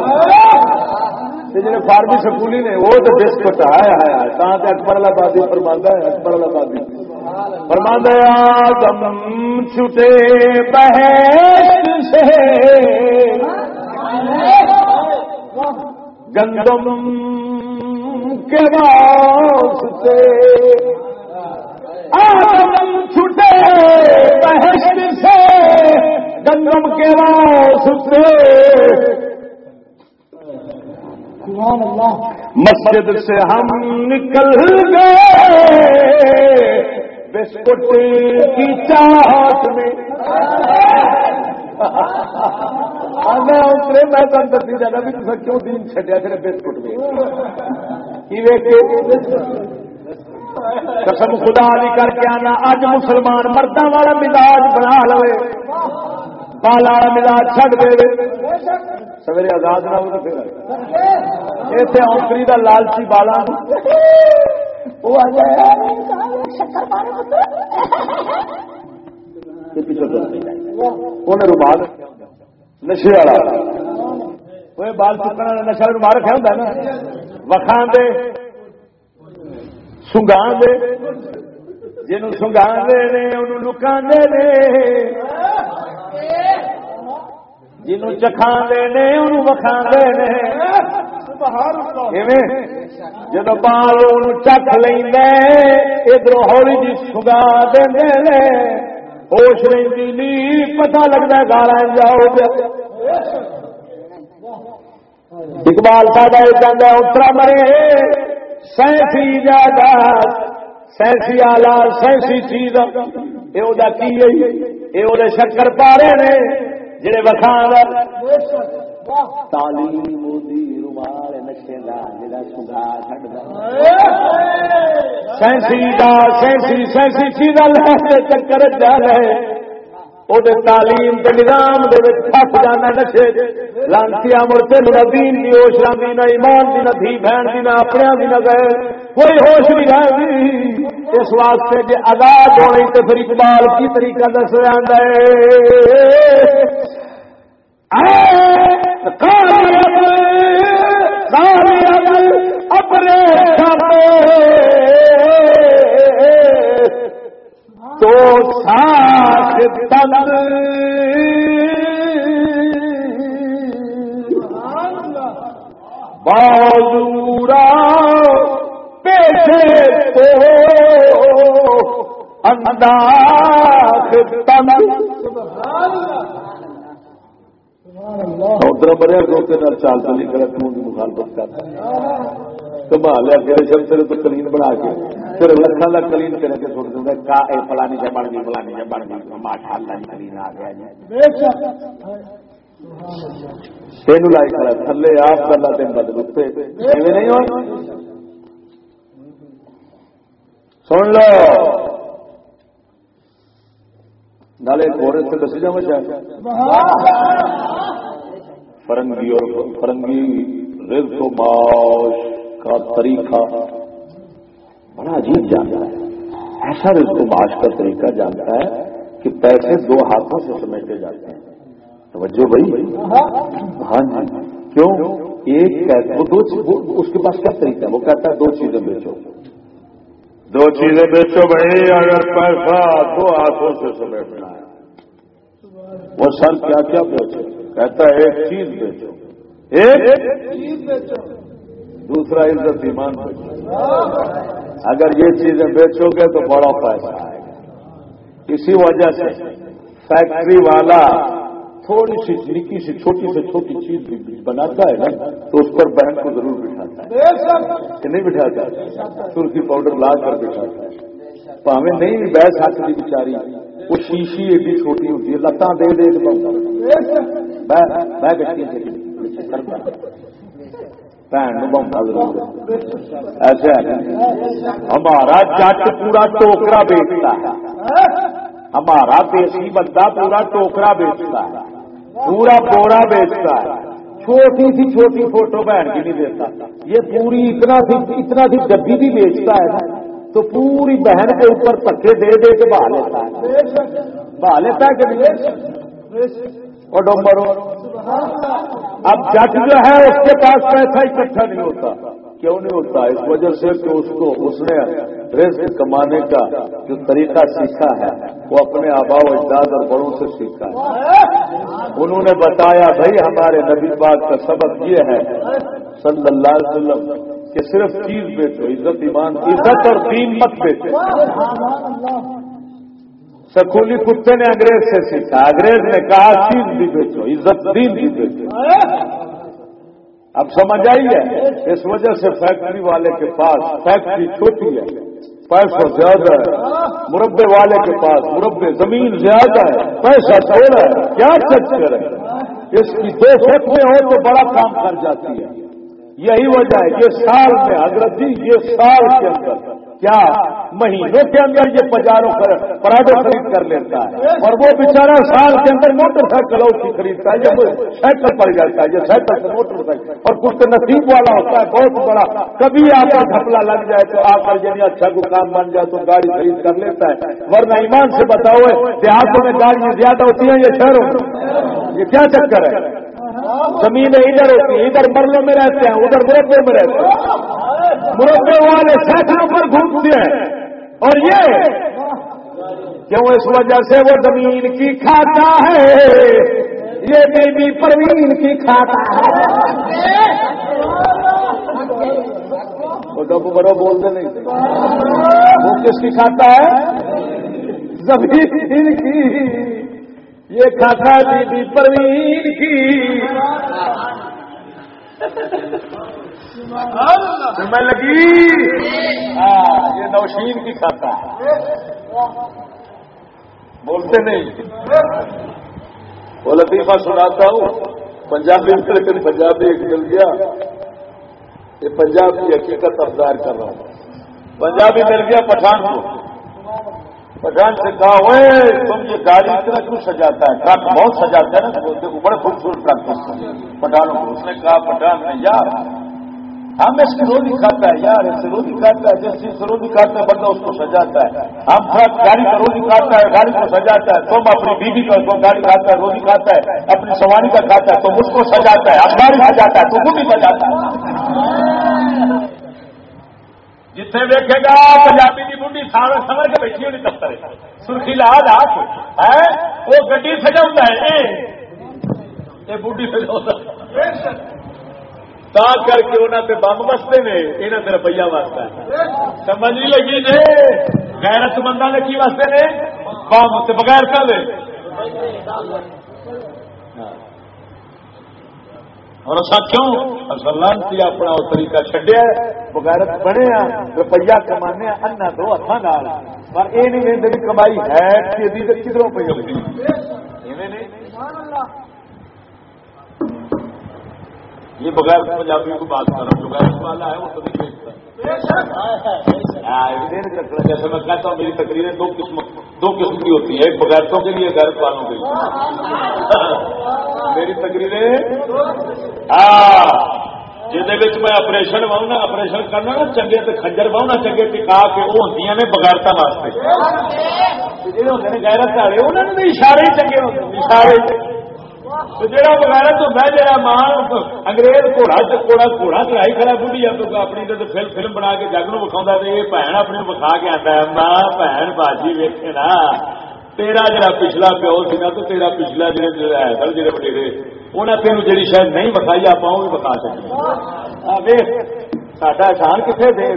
S1: جی فارمی سکولی نے وہ تو بسکٹ آیا ہے اکبر آبادی فرماندہ ہے اکبر آبادی۔ فرماندہ آدم چھٹے سے۔ گندم کے واسطے۔ آدم چھٹے، بہشت سے گندم کے واسطے مسجد سے ہم نکل گئے۔ بسکٹ کی چاہت میں۔ اترے، میں تم دسی جانا بھی تصا کیوں دین چڈیا پھر بسکٹ میں؟ قسم خدا بھی کر کے آنا اج مسلمان مردوں والا مزاج بنا لو بالا والا مزاج چڈ دے سویرے آزاد نہ ہو پھر۔ اتنے اوکری کا لالچی بالا رومال نشے والا۔ بال چکن نشا رومال رکھا ہوں نا۔ وکھان دے۔ سنگا دے جن سنگا دے ان لکا دے جن چکھا دے ان وکھا دے جب بال چک لینا ادھر ہولی جی سگا دے ہوش رہی نہیں پتا لگتا گالا جاؤ اقبال ساڈا یہ چاہتا اترا مرے۔ سینسی جاگا سینسی آلہ سینسی چیز یہ شکر پارے نے، جڑے وکھان تعلیم رومال نشے کا جا سگا چڑھتا سینسی سینسی سینسی چیزاں چکر جا رہے۔ وہ تعلیم کے نظام پس جانا نشے لانتی مڑ تین دین کی ہوش رہی نہ ایمان کی نہ دھی بہن کی نہ اپنے بھی نہ گئے کوئی ہوش نہیں رہی اس واسطے جی آزاد ہونی تو پھر اقبال کی طریقہ دس رہا اپنے تو ساتھ تن بازورا پیسے تو انداز تن ادھر بڑے روتے چال چلی کر مخالفت کرتا کمال لیا پھر شب سے تو کلین بنا کے پھر لکھان کا کلین کر کے چھوڑ دوں گا فلانی سے بڑھ گئی، فلانی سے بڑھ گئی ماشاء اللہ کلین آ گیا جی۔ تین لائی کھڑا، تھلے آپ کرنا تین بد گتے۔ نہیں ہو سن لو۔ نالے گھوڑے سے دس جا مچا فرنگی اور فرنگی رزق و معاش۔ کا طریقہ بڑا عجیب جانتا ہے۔ ایسا رزق معاش کا طریقہ جانتا ہے کہ پیسے دو ہاتھوں سے سمیٹے جاتے ہیں۔ توجہ بھائی۔ ہاں جی۔ کیوں؟ ایک وہ دو اس کے پاس کیا طریقہ ہے؟ وہ کہتا ہے دو چیزیں بیچو۔ دو چیزیں بیچو بھائی اگر پیسہ دو ہاتھوں سے سمیٹنا ہے۔ وہ سر کیا کیا بیچو کہتا ہے ایک چیز بیچو۔ ایک چیز بیچو۔ دوسرا عزت ایمان اگر یہ چیزیں بیچو گے تو بڑا پیسہ آئے گا اسی وجہ سے فیکٹری والا تھوڑی سی نکی سی چھوٹی سے چھوٹی چیز بھی بناتا ہے نا تو اس پر بہن کو ضرور بٹھاتا ہے۔ کہ نہیں بٹھاتا؟ تلسی پاؤڈر لا کر بٹھاتا ہے۔ پاوے نہیں بحث ہاتھ کی بچاری وہ شیشی ایڈی چھوٹی ہوتی ہے لتاں دے دے میں ایسے ہمارا جٹ پورا ٹوکرا بیچتا ہے ہمارا دیسی بندہ پورا ٹوکرا بیچتا ہے پورا بوڑا بیچتا ہے چھوٹی سی چھوٹی فوٹو بہن کی نہیں دیتا یہ پوری اتنا سی اتنا سی ڈبی بھی بیچتا ہے تو پوری بہن کے اوپر پکے دے دے کے بہا لیتا ہے بہا لیتا ہے کہ نہیں اور اب جج جو ہے اس کے پاس پیسہ اکٹھا نہیں ہوتا۔ کیوں نہیں ہوتا؟ اس وجہ سے کہ اس کو اس نے رزق کمانے کا جو طریقہ سیکھا ہے، وہ اپنے آبا و اجداد اور بڑوں سے سیکھا ہے۔ انہوں نے بتایا، بھائی، ہمارے نبی پاک کا سبق یہ ہے، صلی اللہ علیہ وسلم، کہ صرف چیز بیچو، عزت ایمان، عزت اور دین مت بیچو۔ سکولی کتے نے انگریز سے سیکھا۔ انگریز نے کہا چیز بھی بیچو عزت دین بھی بیچو اب سمجھ آئی ہے؟ اس وجہ سے فیکٹری والے کے پاس، فیکٹری چھوٹی ہے، پیسہ زیادہ ہے۔ مربے والے کے پاس مربے زمین زیادہ ہے، پیسہ تھوڑا ہے، کیا چکر ہے اس کی دو فیکٹری ہو تو بڑا کام کر جاتی ہے۔ یہی وجہ ہے یہ سال میں حضرت جی یہ سال کے اندر کیا مہینوں کے اندر یہ پجاروں پر پراڈو خرید کر لیتا ہے اور وہ بیچارہ سال کے اندر موٹر سائیکل اور کی خریدتا ہے، جب سائیکل پڑ جاتا ہے یہ سائیکل سے موٹر سائیکل اور کچھ نصیب والا ہوتا ہے، بہت بڑا۔ کبھی آ کر گھپلا لگ جائے تو آ کر یعنی اچھا کو کام بن جائے تو گاڑی خرید کر لیتا ہے۔ ورنہ ایمان سے بتاؤ، دیہاتوں میں گاڑیاں زیادہ ہوتی ہیں یہ شہروں یہ کیا چکر ہے؟ زمینیں ادھر ہوتی ہیں ادھر مرلوں میں رہتے ہیں، ادھر مربے میں رہتے ہیں۔ مربے والے سیکڑوں پر گھومتے ہیں۔ اور یہ کیوں اس وجہ سے وہ زمین کی کھاتا ہے؟ یہ بیبی پروین کی کھاتا ہے۔ ڈبو بڑو بولتے نہیں۔ وہ کس کی کھاتا ہے؟ زمین کی۔ یہ کھاتا بی بی پروین کی۔ میں لگی؟ ہاں، یہ نوشین کی کھاتا ہے بولتے نہیں۔ وہ لطیفہ سناتا ہوں۔ پنجابی لیکن پنجابی ایک مل گیا۔ یہ پنجاب کی حقیقت افزار کر رہا ہوں۔ پنجابی مل گیا پٹھان کو۔ پٹھان سے کہا ہوئے تم یہ گاڑی اتنا کیوں سجاتا ہے؟ ٹرک بہت سجاتا ہے نا بڑے خوبصورت ٹرک پٹھانوں کو۔ اس نے کہا، پٹھان میں یار، ہم اس کی روزی کھاتا ہے یار اس سے روزی کھاتا ہے جس چیز سے روزی کھاتا ہے، بندہ اس کو سجاتا ہے۔ ہم ٹرک گاڑی کا روزی کھاتا ہے، گاڑی کو سجاتا ہے۔ تم اپنی بیوی کا گاڑی کھاتا ہے، روزی کھاتا ہے، اپنی سواری کا کھاتا ہے تو اس کو سجاتا ہے اب گاڑی سجاتا ہے، تو وہ بھی سجاتا ہے۔ جتنے دیکھے گا، پنجابی کی بڑھی سارا سمجھ کے بیٹھی ہوئی دفتر سرخی لا لا ہاں؟ وہ گڈی سجا ہے۔ یہ بڑھی سجا تا کر کے انہوں نے بمب وستے نے یہاں سے روپیہ واسطہ سمجھ نہیں لگی نے غیرت بندہ نے کی واسطے نے؟ بم بغیر کا اور اصا کیوں اصل کی اپنا وہ طریقہ چڈیا بغیرت بنے روپیہ کمانے انا دو ہاتھ پر یہ نہیں لیں کمائی ہے کدھروں پہ یہ بغیر پنجابی کو بات کر رہا ہوں بغیر والا ہے، وہ کبھی میں کہتا ہوں میری تقریریں دو قسم دو قسم کی ہوتی ہے ایک بغیرتوں کے لیے غیرت والوں کے لیے۔ [LAUGHS] میری تقریریں ہاں جہد میں اپریشن واؤں نا اپریشن کرنا نا چنگے تو خجر واؤں نا چنگے ٹکا کے وہ ہوتی نے بغیرتا واسطے۔ جہے ہوتے ہیں غیرت والے انہوں نے اشارے ہی چنگے ہوتے اشارے جہاں بغیر تو میں جا مان انگریز گھوڑا گھوڑا گھوڑا چڑھائی کرا بڑھی اپنی تو فلم بنا کے جگ نو بکھا یہ بھن اپنی بکھا کے آتا ہے، ماں بھن باجی ویکے نا، تیرا جا پچھلا پیو سی نا تو تیرا پچھلا جڑے ہے سر جڑے وڈیرے انہیں تین جی شاید نہیں بکھائی آپ وہ بھی بکھا سکتے ساڈا احسان کتنے دے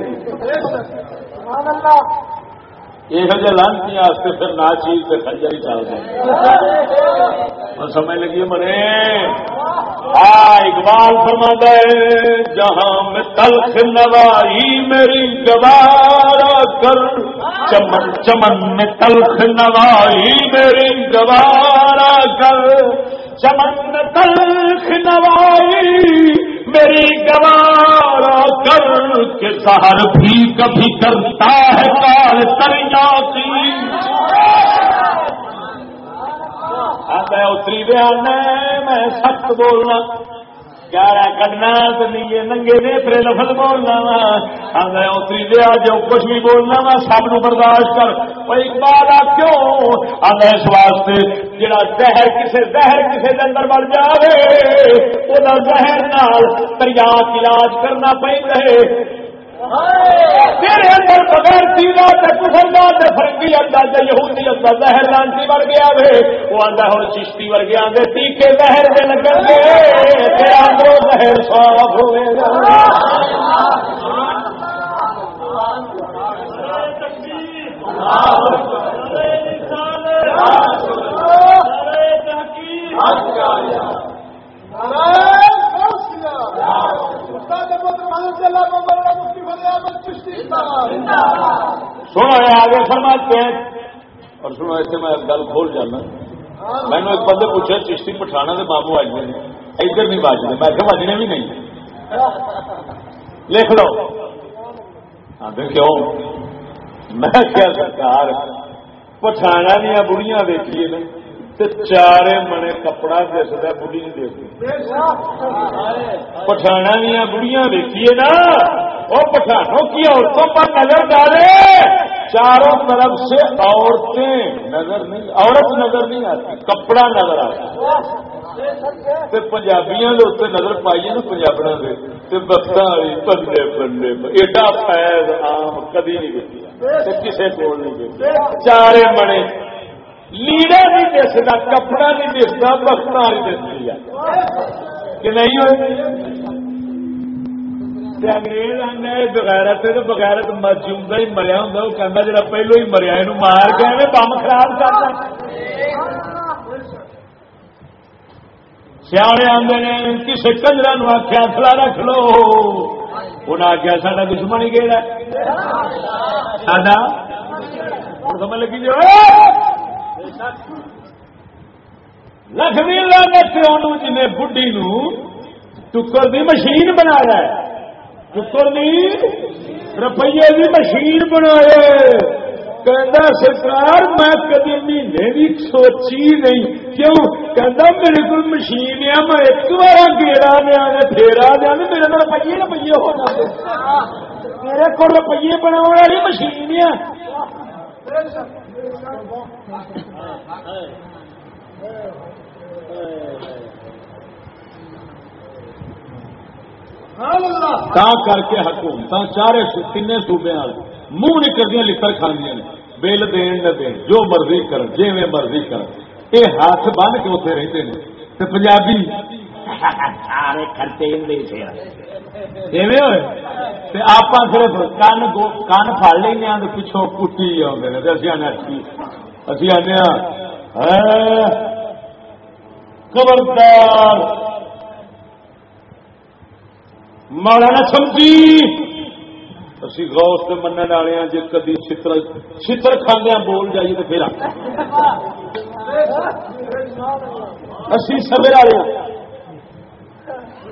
S1: یہ لانتی پھر نہ چیز سے خنجر ہی چل چلتے اور سمجھ لگی مرے؟ ہاں اقبال فرما ہے، جہاں میں تلخ نوائی میری گوارا کر، چمن چمن میں تلخ نوائی میری گوارا کر، چمن میں تلخ سہر بھی کبھی کرتا ہے کار تریا اتری دیا میں سخت بولنا۔ گیارہ کٹنا تو نہیں ننگے نے پھر لفظ بولنا وا۔ میں اتری دیا جو کچھ بھی بولنا وا، سب نو برداشت کر۔ بھائی آ، کیوں؟ آدھا اس واسطے جڑا زہر کسے زہر کسے اندر بڑھ جائے وہ زہر نال دریا علاج کرنا پہ تیرے اندر بغیر سیدھا کفر دا تے فرنگی اندا تے یہودی اندا زہر لانتی بڑھ گیا وے وہ آندا ہن چشتی ور گیا دے تیکے زہر دے لگن گے۔ تیرا اندروں زہر صاف ہوے گا۔ سنو آگے فرماتے ہیں۔ اور سنو ایسے میں گل کھول جانا۔ میں نے ایک بندے پوچھا، چشتی پٹھانا کے بابو آج میں ادھر نہیں بجنے میں کہ بجنے بھی نہیں۔ لکھ لو۔ آدھے کیوں میں کیا سرکار پٹھانا دیا بڑیاں دیکھیے نا۔ چارے منے کپڑا دستا بڑھی پٹھانا دیا بڑیاں دیکھیے نا وہ پٹھانوں کی عورتوں پر نظر ڈالے چاروں طرف سے عورتیں نظر نہیں عورت نظر نہیں آتی کپڑا نظر آتا پنجابیاں اتنے نظر پائیے نا پنجابنا سے بخت والی بندے بندے ایڈا فیض آم کدی نہیں دیکھی کسی کو نہیں دیکھی چارے منے لیڑا نہیں دستا کپڑا نہیں دستا بخت نہیں دستی کہ نہیں انگریز آنے بغیرت بغیرت مجھے ہی مریا ہوں وہ کہنا جا پہلو ہی مریا یہ مار کے بم خراب کرنا سیاڑے آدھے نے کسی کنجرا نو آخیا فلا رکھ لو۔ انہیں آخیا سا دشمن ہی گیڑا سا سمجھ لگی جو لکھمی لانت جن بڑھی ٹکر دی مشین بنایا ٹکر دی روپیے دی مشین بنائے کہنا سرکار میں کدی مہینے بھی سوچی نہیں کیوں کہنا میرے کو مشین ہے میں ایک بار گیڑا دیا پھیرا دیا میرے کو روپیے روپیے ہو میرے کو روپیے بنا والی مشین ہے کر کے حکومت چارے تین سوبے منہ نہیں کردیا لکڑ کھانے بل دین نہ دین جو مرضی کر جی مرضی کر یہ ہاتھ بن کے اتنے رہتے ہیں پنجابی۔ سارے خرچے آپ صرف کن کن پڑ لینا پچھوں کٹی آتے اچھی آنے خبردار! ماڑا نہ سمجھی! اسی غوث سے من والے جی کدی چتر چتر کھانے بول جائیے تو پھر اسی سبر والے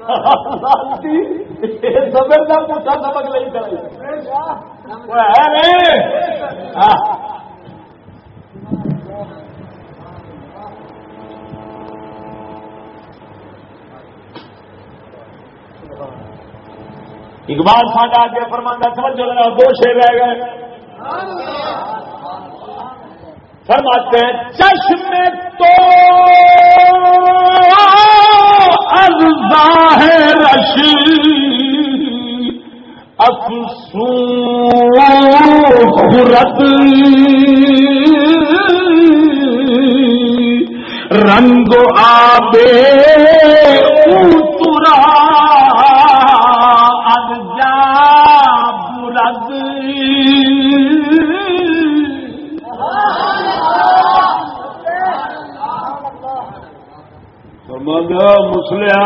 S1: جی، سبر کا پوچھا سبق نہیں کرے۔ ہاں۔ اقبال ساڈا آگے فرمانا سمجھو لگا دو شیر رہ گئے۔ فرماتے ہیں، چشم تو از ظاہر افسو خرد رنگ آبے ترا رسلیا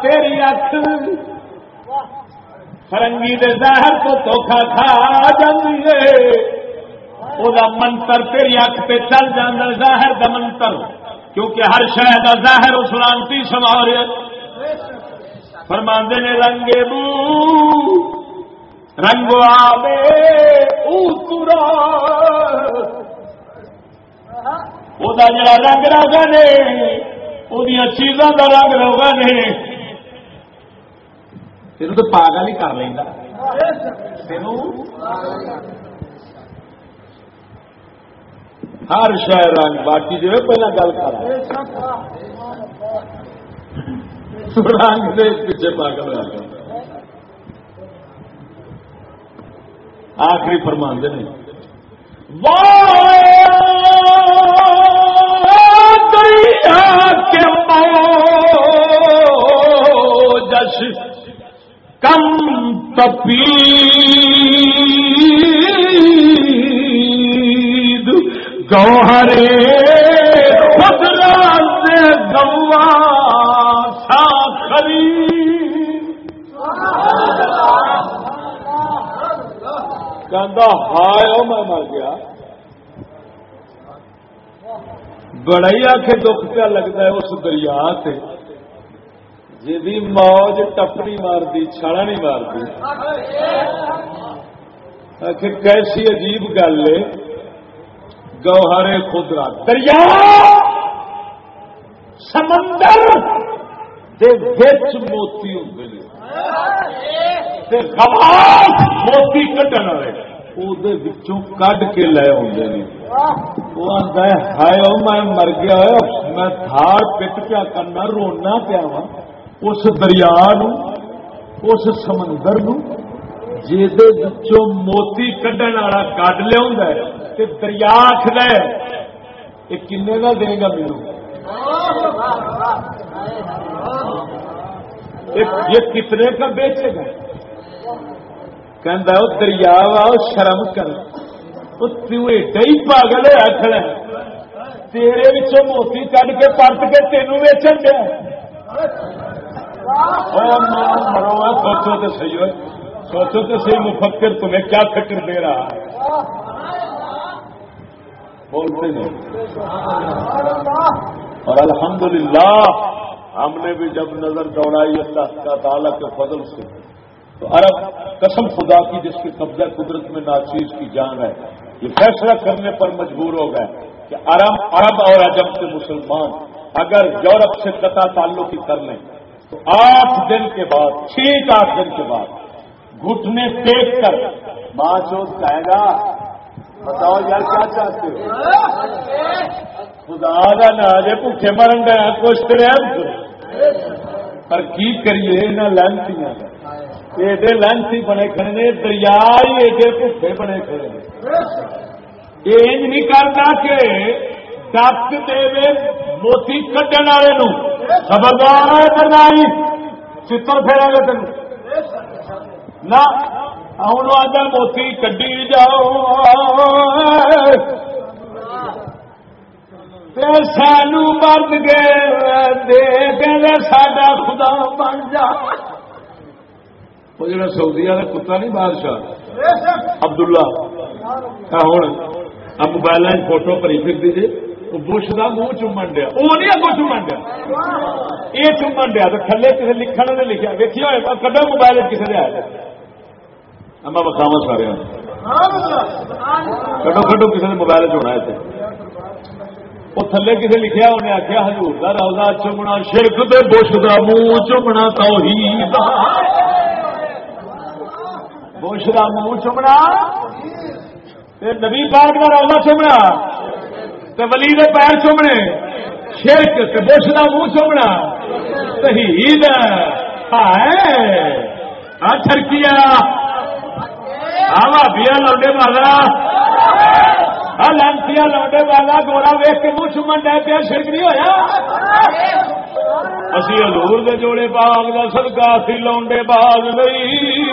S1: تیری اکھ۔ فرنگی دے ظاہر کو دھوکھا کھا جاتی ہے۔ وہ منتر تیری اکھ پہ چل جانا ظاہر دا منتر۔ کیونکہ ہر شہر کا ظاہر اس لانتی سوار فرماندے نے رنگے بو رنگ آبے اوترا وہ جڑا رنگ روگا نے وہ چیزوں کا رنگ روگا نے تین تو پاگل ہی کر لینا ہر شہر رنگ باقی جو پہلے گل کر رنگ دے پیچھے پاگل ہو آخری فرمان دے جس کم تپی گوہرے گوا ساخری ہائے میں مر گیا۔ بڑا ہی آخ دکھ پیا لگتا ہے اس دریا سے جی موج ٹپڑی مارتی چھڑا نہیں مارتی آخر کیسی عجیب گل ہے گوہرے خدرا دریا سمندر موتی ہوں موتی کٹن والے کڈ کے لے آدھے وہ آتا ہے ہائے میں مر گیا میں تھاڑ پٹ پیا کرنا رونا پیا وا اس دریا اس سمندر نو موتی کڈن والا کڈ لیا دریا آخر یہ کن کا دے گا میرے یہ کتنے کا بیچے گا کہ دریا وا شرم کر ہی پاگل کھڑا تیرے موتی کھ کے پرت کے تینوں ویچن دیا مرو سوچو تو صحیح ہو سوچو تو صحیح مفکر تمہیں کیا فکر دے رہا ہے بولتے نہیں اور الحمدللہ ہم نے بھی جب نظر دوڑائی اللہ تعالیٰ کے فضل سے تو عرب قسم خدا کی جس کی قبضہ قدرت میں ناچیز کی جان ہے، یہ فیصلہ کرنے پر مجبور ہو گئے کہ عرب عرب اور عجب کے مسلمان اگر یورپ سے قطع تعلق ہی کر لیں، تو آٹھ دن کے بعد ٹھیک آٹھ دن کے بعد گھٹنے ٹیک کر ماں چوت کہے گا، بتاؤ یار کیا چاہتے ہو؟ خدا کا نا جی بھوکے مرن گیا کچھ پر کی کریے یہاں لہنتیاں ایڈے لہنتی بنے کھڑے نے دریا ہی ایڈے بھوکے بنے کھڑے نے یہ انج نہیں کرتا کہ ڈک دے موتی کٹن والے خبردار کرنا چتر پھیرا گا تین نہ ہوں آج موتی کڈی جاؤ سانو مرد گئے ساڈا خدا بن جا۔ وہ جڑا سعودی والا کتا نہیں بادشاہ؟ عبداللہ۔ ہوں اب موبائل فوٹو پری پھر دیجیے بش کا منہ چومن دیا۔ وہ نہیں اگو چومن دیا۔ یہ چومن دیا تو تھلے کسی لکھن نے لکھا ویکیا ہوئے کدو موبائل کسی نے آیا اما بخاوا سارے کٹو کٹو کسی نے موبائل چنا ہے وہ تھلے کسی لکھیا انہیں آخیا ہزور کا روزہ چومنا، شرک دے بش کا منہ چومنا تو بش کا منہ چومنا؟ نبی پاک کا روزہ چومنا ولی دے پیر چومنے، شرک بش کا منہ چومنا صحیح ہاں چھڑکیا بھابیا لوڈے مارا والا لانتی لوڈے والا گوڑا ویخ کے منہ چومن ڈے پیا، شرک نہیں ہوا اسی ہزور دے جوڑے باغ کا سدکا سی لوڈے باغ نہیں۔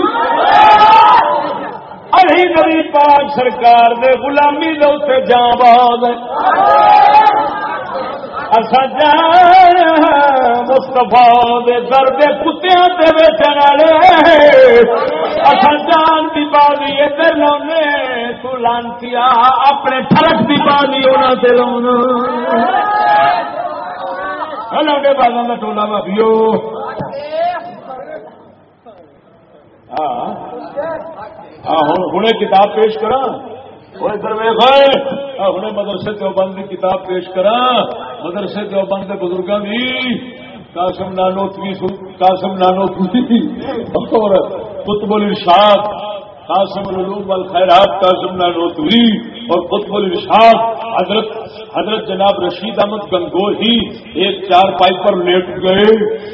S1: ارے نبی پاک سرکار دے غلامی دے اتنے جاں باز اصا جان مستفا در دے کتیا ویچن والے اصا جان کی بازی ادھر لاؤنے تو لانتی اپنے فرق کی بازی انہوں سے لاؤنا لوڈے بازوں کا ٹولا بھابیو ہاں ہوں ہوں کتاب پیش کرا اپنے مدرسے دیوبند کی کتاب پیش کرا۔ مدرسے دیوبند کے بزرگوں کی کاسم نانوتوی کاسم نانوتوی۔ اور قطب الرشاد قاسم العلوم والخیرات قاسم نانوتوی اور قطب الرشاد حضرت حضرت جناب رشید احمد گنگور ہی ایک چار پائی پر لیٹ گئے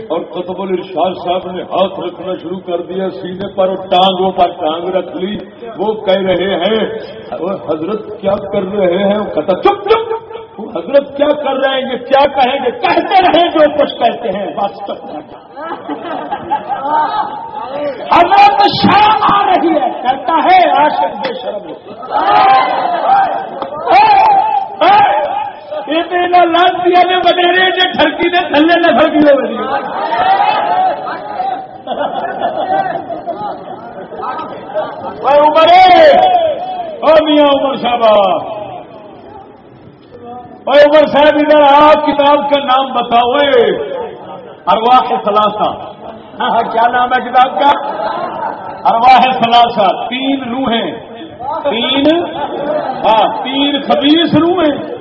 S1: اور قطب الرشاد صاحب نے ہاتھ رکھنا شروع کر دیا، سینے پر اور ٹانگوں پر ٹانگ رکھ لی۔ وہ کہہ رہے ہیں اور حضرت کیا کر رہے ہیں؟ وہ چپ چپ حضرت کیا کر رہے ہیں؟ کیا کہیں گے؟ کہتے رہے جو کچھ کہتے ہیں۔ بات حضرت شرم آ رہی ہے۔ کہتا ہے آشک بے شرم لانتی نے وڈیرے جو ٹھرکی نے تھلے نہ ٹھرکی ہو رہی عمر میاں عمر صاحب عمر صاحب ادھر آپ کتاب کا نام بتاؤ ارواح سلاسا ہاں ہاں کیا نام ہے کتاب کا؟ ارواح سلاسا تین روحیں۔ تین؟ ہاں تین خبیص روحیں۔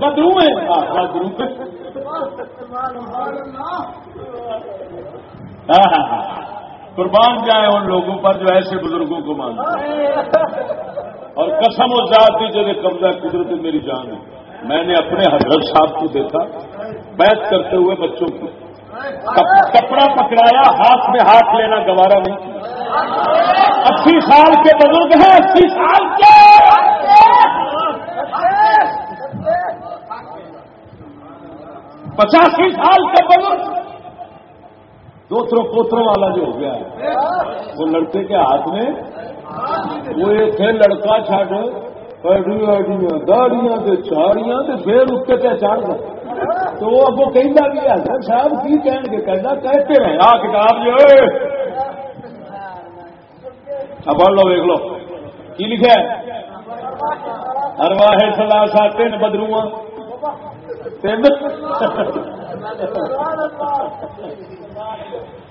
S1: بدرو ہیں ہاں بدرو ہاں، ہاں،, ہاں ہاں قربان جائے ان لوگوں پر جو ایسے بزرگوں کو مانتے اور قسم و ذات کی جگہ قبضہ قدرت میری جان ہے۔ میں نے اپنے حضرت صاحب کو دیکھا بیت کرتے ہوئے بچوں کو۔ کپڑا پکڑایا، ہاتھ میں ہاتھ لینا گوارا نہیں اسی سال کے بزرگ ہیں، اسی سال کے۔ پچاسی سال کے بزرگ۔ دوسروں پوتروں والا جو ہو گیا ہے وہ لڑکے کے ہاتھ میں، وہ ایک ہے، لڑکا چھاٹ گاڑیاں چاڑیاں پھر اتنے پہ چڑھ گا تو وہ ابو کہ حضرت صاحب کی کہیں گے کہنا کہتے رہے آ کتاب جو پڑھ لو دیکھ لو کی لکھا ہے ہر واحد سلاسا تین بدرو تین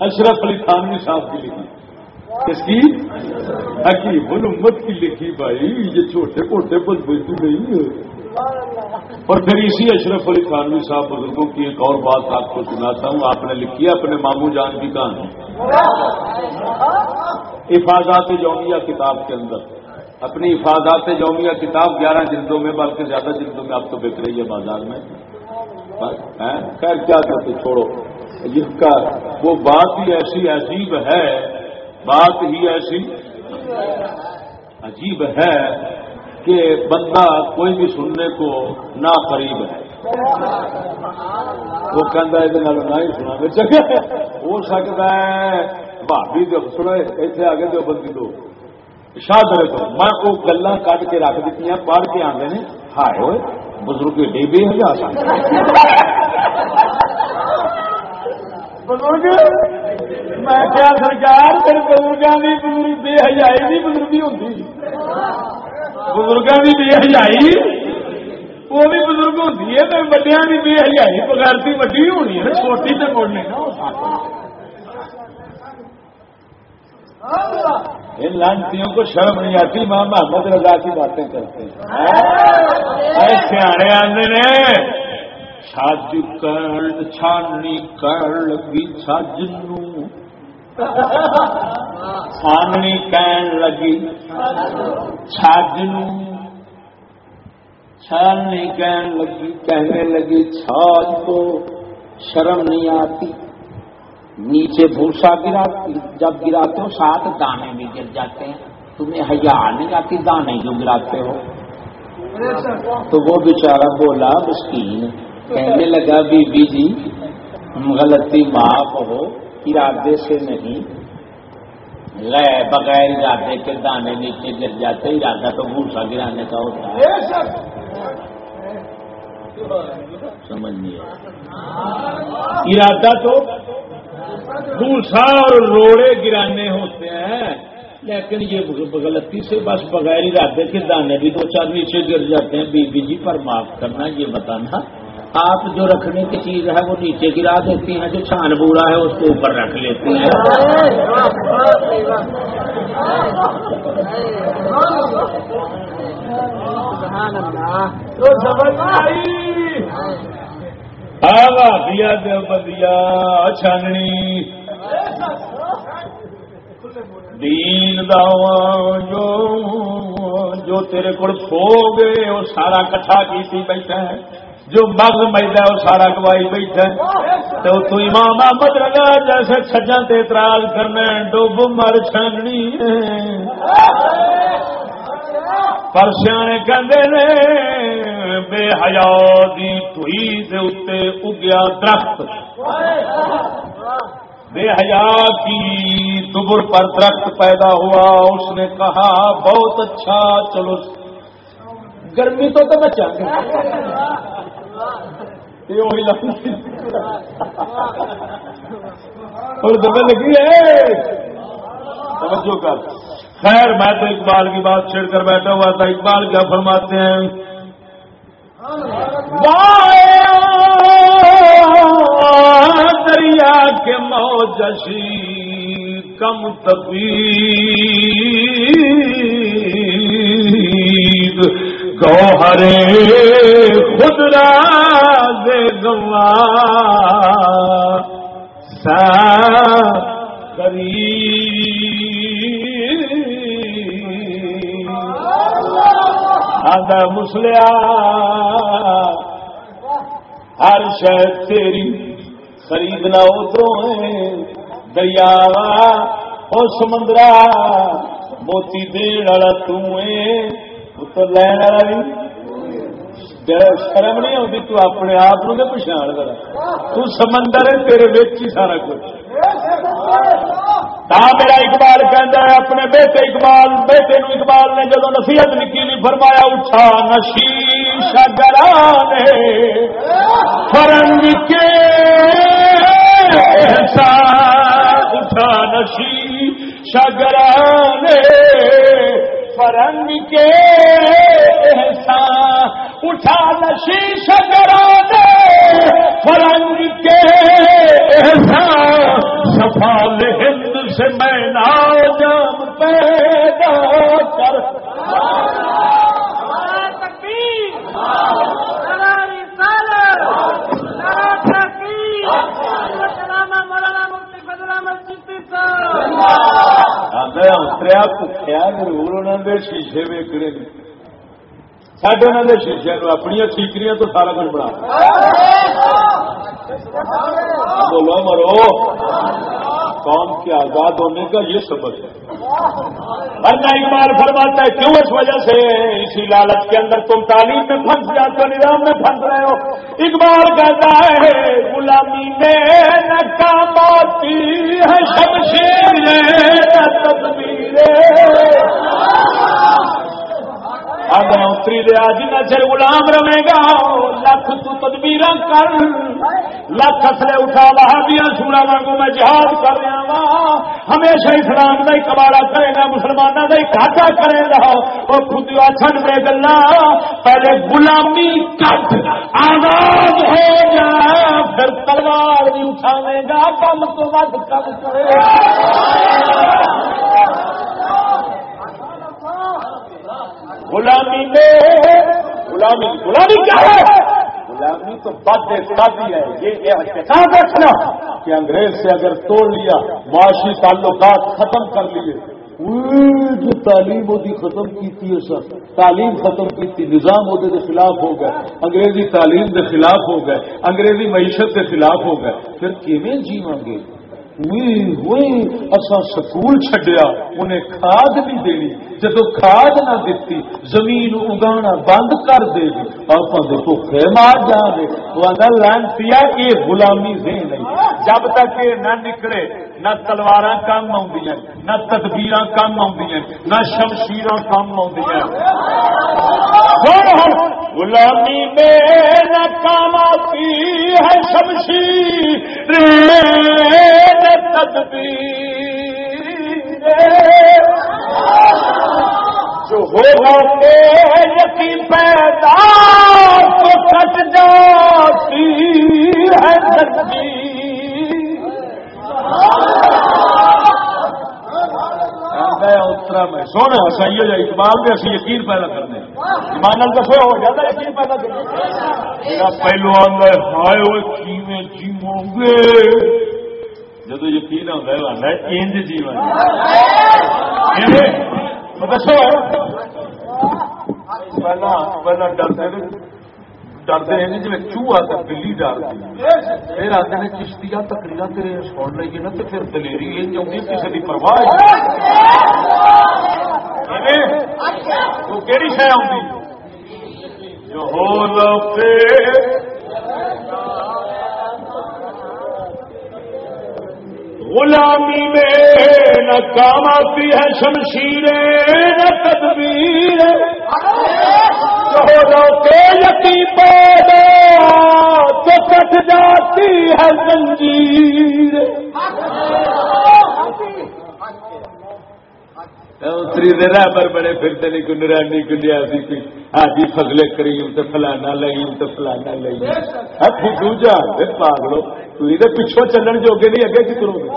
S1: اشرف علی خانوی صاحب کی لکھی کس کی حکیم الامت کی لکھی بھائی، یہ چھوٹے موٹے بدبوتی نہیں اور پھر اسی اشرف علی خانوی صاحب بزرگوں کی ایک اور بات آپ کو سناتا ہوں۔ آپ نے لکھی ہے اپنے ماموں جان کی کہانی۔ حفاظات جومیہ کتاب کے اندر۔ اپنی حفاظات جومیہ کتاب گیارہ جلدوں میں، بلکہ زیادہ جلدوں میں آپ تو بک رہی ہے بازار میں۔ ہاں؟ خیر، کیا کرتے چھوڑو۔ جس کا وہ بات ہی ایسی عجیب ہے بات ہی ایسی عجیب ہے کہ بندہ کوئی بھی سننے کو نہ قریب ہے وہ کہہ نہ ہی سنا ہو سکتا ہے۔ بھابی جو سنا اتنے آگے جو بندی دو۔ شاد رہے تو۔ میں وہ گلا کٹ کے رکھ دیتی ہیں پڑھ کے آتے ہیں ہائے ہوئے، بزرگ ڈے ہزار بزرگ، میں کیا سرکار پھر بزرگوں کی بزرگ بے حجائی کی بزرگی ہوتی بزرگوں کی بے حجائی وہ بھی بزرگ ہوتی ہے تو بڑیا کی بے حجائی بغیرتی وڈی ہونی ہے، چھوٹی تو مڑنے ان لانچیوں کو شرم نہیں آتی، ماں محمد رضا کی باتیں کرتے ہیں۔ سیانے آدھے چھاج کر چھاننی کر لگی چھاجنو سامنی کہن لگی چھاجنو چھالنی کہن لگی کہنے لگی چھاج کو شرم نہیں آتی نیچے بھوسا گراتی جب گراتے ہو ساتھ دانے بھی گر جاتے ہیں تمہیں حیا نہیں آتی دانے جو گراتے ہو تو وہ بیچارہ بولا مسکین کہنے لگا بی بی جی غلطی معاف ہو ارادے سے نہیں۔ غیر بغیر ارادے کے دانے نیچے گر جاتے ارادہ تو بھوسا گرانے کا ہوتا ہے۔ سمجھ نہیں ارادہ تو بھوسا اور روڑے گرانے ہوتے ہیں۔ لیکن یہ غلطی سے بس بغیر ارادے کے دانے بھی دو چار نیچے گر جاتے ہیں۔ بی بی جی پر معاف کرنا یہ بتانا آپ جو رکھنے کی چیز ہے وہ نیچے گرا دیتی ہیں، جو چھان بوڑا ہے اس کو اوپر رکھ لیتی ہیں۔ دیا دیا چھاننی۔ دین داوا جو جو تیرے کو سو گئے، وہ سارا کٹھا کی بیٹھا ہے۔ جو مغ مجھا وہ سارا گوائی بیٹھا ہے۔ تو تو امام احمد لگا جیسے سجا تے اعتراض کرنا ڈب مر چھاننی پر سیانے کہندے نے، بے حیا دی تھی دے اگیا درخت۔ بے حیا کی دبر پر درخت پیدا ہوا، اس نے کہا، بہت اچھا چلو۔ گرمی تو تو بچا۔ اور دبے لگی ہے۔ توجہ کر۔ خیر، میں تو اقبال کی بات چھیڑ کر بیٹھا ہوا تھا۔ اقبال کیا فرماتے ہیں؟ دریا کے موجشی کم تبیر گوہرے خود راز گوا۔ سا مسلیا ہر شہر تیری۔ خریدنا ادھر دریا اور سمندرا، موتی دین والا تو لین والا بھی شرم نہیں آتی تو اپنے آپ کو پچھاڑ کر تو سمندر ہے، تیرے بچ ہی سارا کچھ۔ تا میرا اقبال کہہ ہے، اپنے بیٹے اقبال، بیٹے نو اقبال نے جدو نصیحت نکی بھی فرمایا، اٹھا نشیش گرانے فرنگ کے اٹھا نشی شگرانے فرنگ کے احسان اٹھا نشی شگرانے فرنگ کے احسان، سفال ہند سے میں ناجم پیدا کر۔ اتریا پکیا ضرور انہوں نے شیشے ویکنے سڈے نے شیشے اپنی ٹھیکریاں تو سارا کچھ بنا بولو مرو قوم کے آزاد ہونے کا یہ سبق ہے ورنہ اقبال فرماتا ہے کیوں اس وجہ سے اسی لالچ کے اندر تم تعلیم میں پھنس جاتے ہو نظام میں پھنس رہے ہو اقبال کہتا ہے غلامی میں ناکام آتی ہے شمشیر تصویریں اگر اتری دیا جنا چر غلام رہے گا۔ لکھ تو تدبیر کر۔ لکھ اصلے اٹھا وہاں دیا سورا واگو میں جہاد کر رہا وا ہمیشہ اسلام کا ہی کباڑا کرے گا مسلمانوں کا ہی گھاٹا کرے گا وہ خود چھڑ دے گلا پہلے غلامی کٹ۔ آزاد ہو جا، پھر تلوار بھی اٹھاوے گا کم تو ود کم کرے۔ گا غلامی میں غلامی غلامی کیا ہے؟ غلامی تو بد شادی ہے۔ یہ احتساب رکھنا کہ انگریز سے اگر توڑ لیا، معاشی تعلقات ختم کر لیے۔ جو تعلیم ہوتی ختم کی تھی سر تعلیم ختم کی تھی، نظام ہوتے کے خلاف ہو گئے۔ انگریزی تعلیم کے خلاف ہو گئے۔ انگریزی معیشت کے خلاف ہو گئے۔ پھر کیویں جیواں گے اصا سکول چڈیا انہیں کھاد نہیں دینی۔ جدو کھاد نہ دیتی زمین اگانا بند کر دے گی۔ آپ بھوکے مار جان گے وہ لین پیا یہ غلامی سے نہیں۔ جب تک یہ نہ نکلے نہ تلوار کم آدی نہ تدبیر کم آدی نہ شمشیر کم آدی غلامی میں نہ کام آتی ہے شمشیر جو ہوگا یقین پیدا تو کٹ جاتی ہے اترا میں۔ سونا صحیح ہو جائے اقبال میں اسی یقین پیدا کرنے۔ ایمان دسو، ہو جاتا یقین پیدا کرنا پہلو آدھا ہائے وہ کیویں جیو گے۔ جب یقین ہوتا ہے انج جیون دسو پہلا پہلا ڈرتے ڈرتے ہیں جی چوہا تو بلی ڈرتی پھر آتے ہیں کشتی تکڑی تیرے سن لیے نا، تو پھر دلیری یہ چاہیے کسی کی پرواہ کہڑی شہ آتی جو ہو لو غلامی میں نہ کام آتی ہے، شمشیریں، نہ تدبیر کے یقین پیدا تو کٹ جاتی ہے زنجیر اتری رابر بڑے پھرتے نہیں کن رانی کنیا سی کوئی آجی فضلے کریم تو فلانا لئی تو فلانا لئی ہاتھی دوجا پاگلو تھی تو پچھو چلن جوگے نہیں اگے کی کرو گے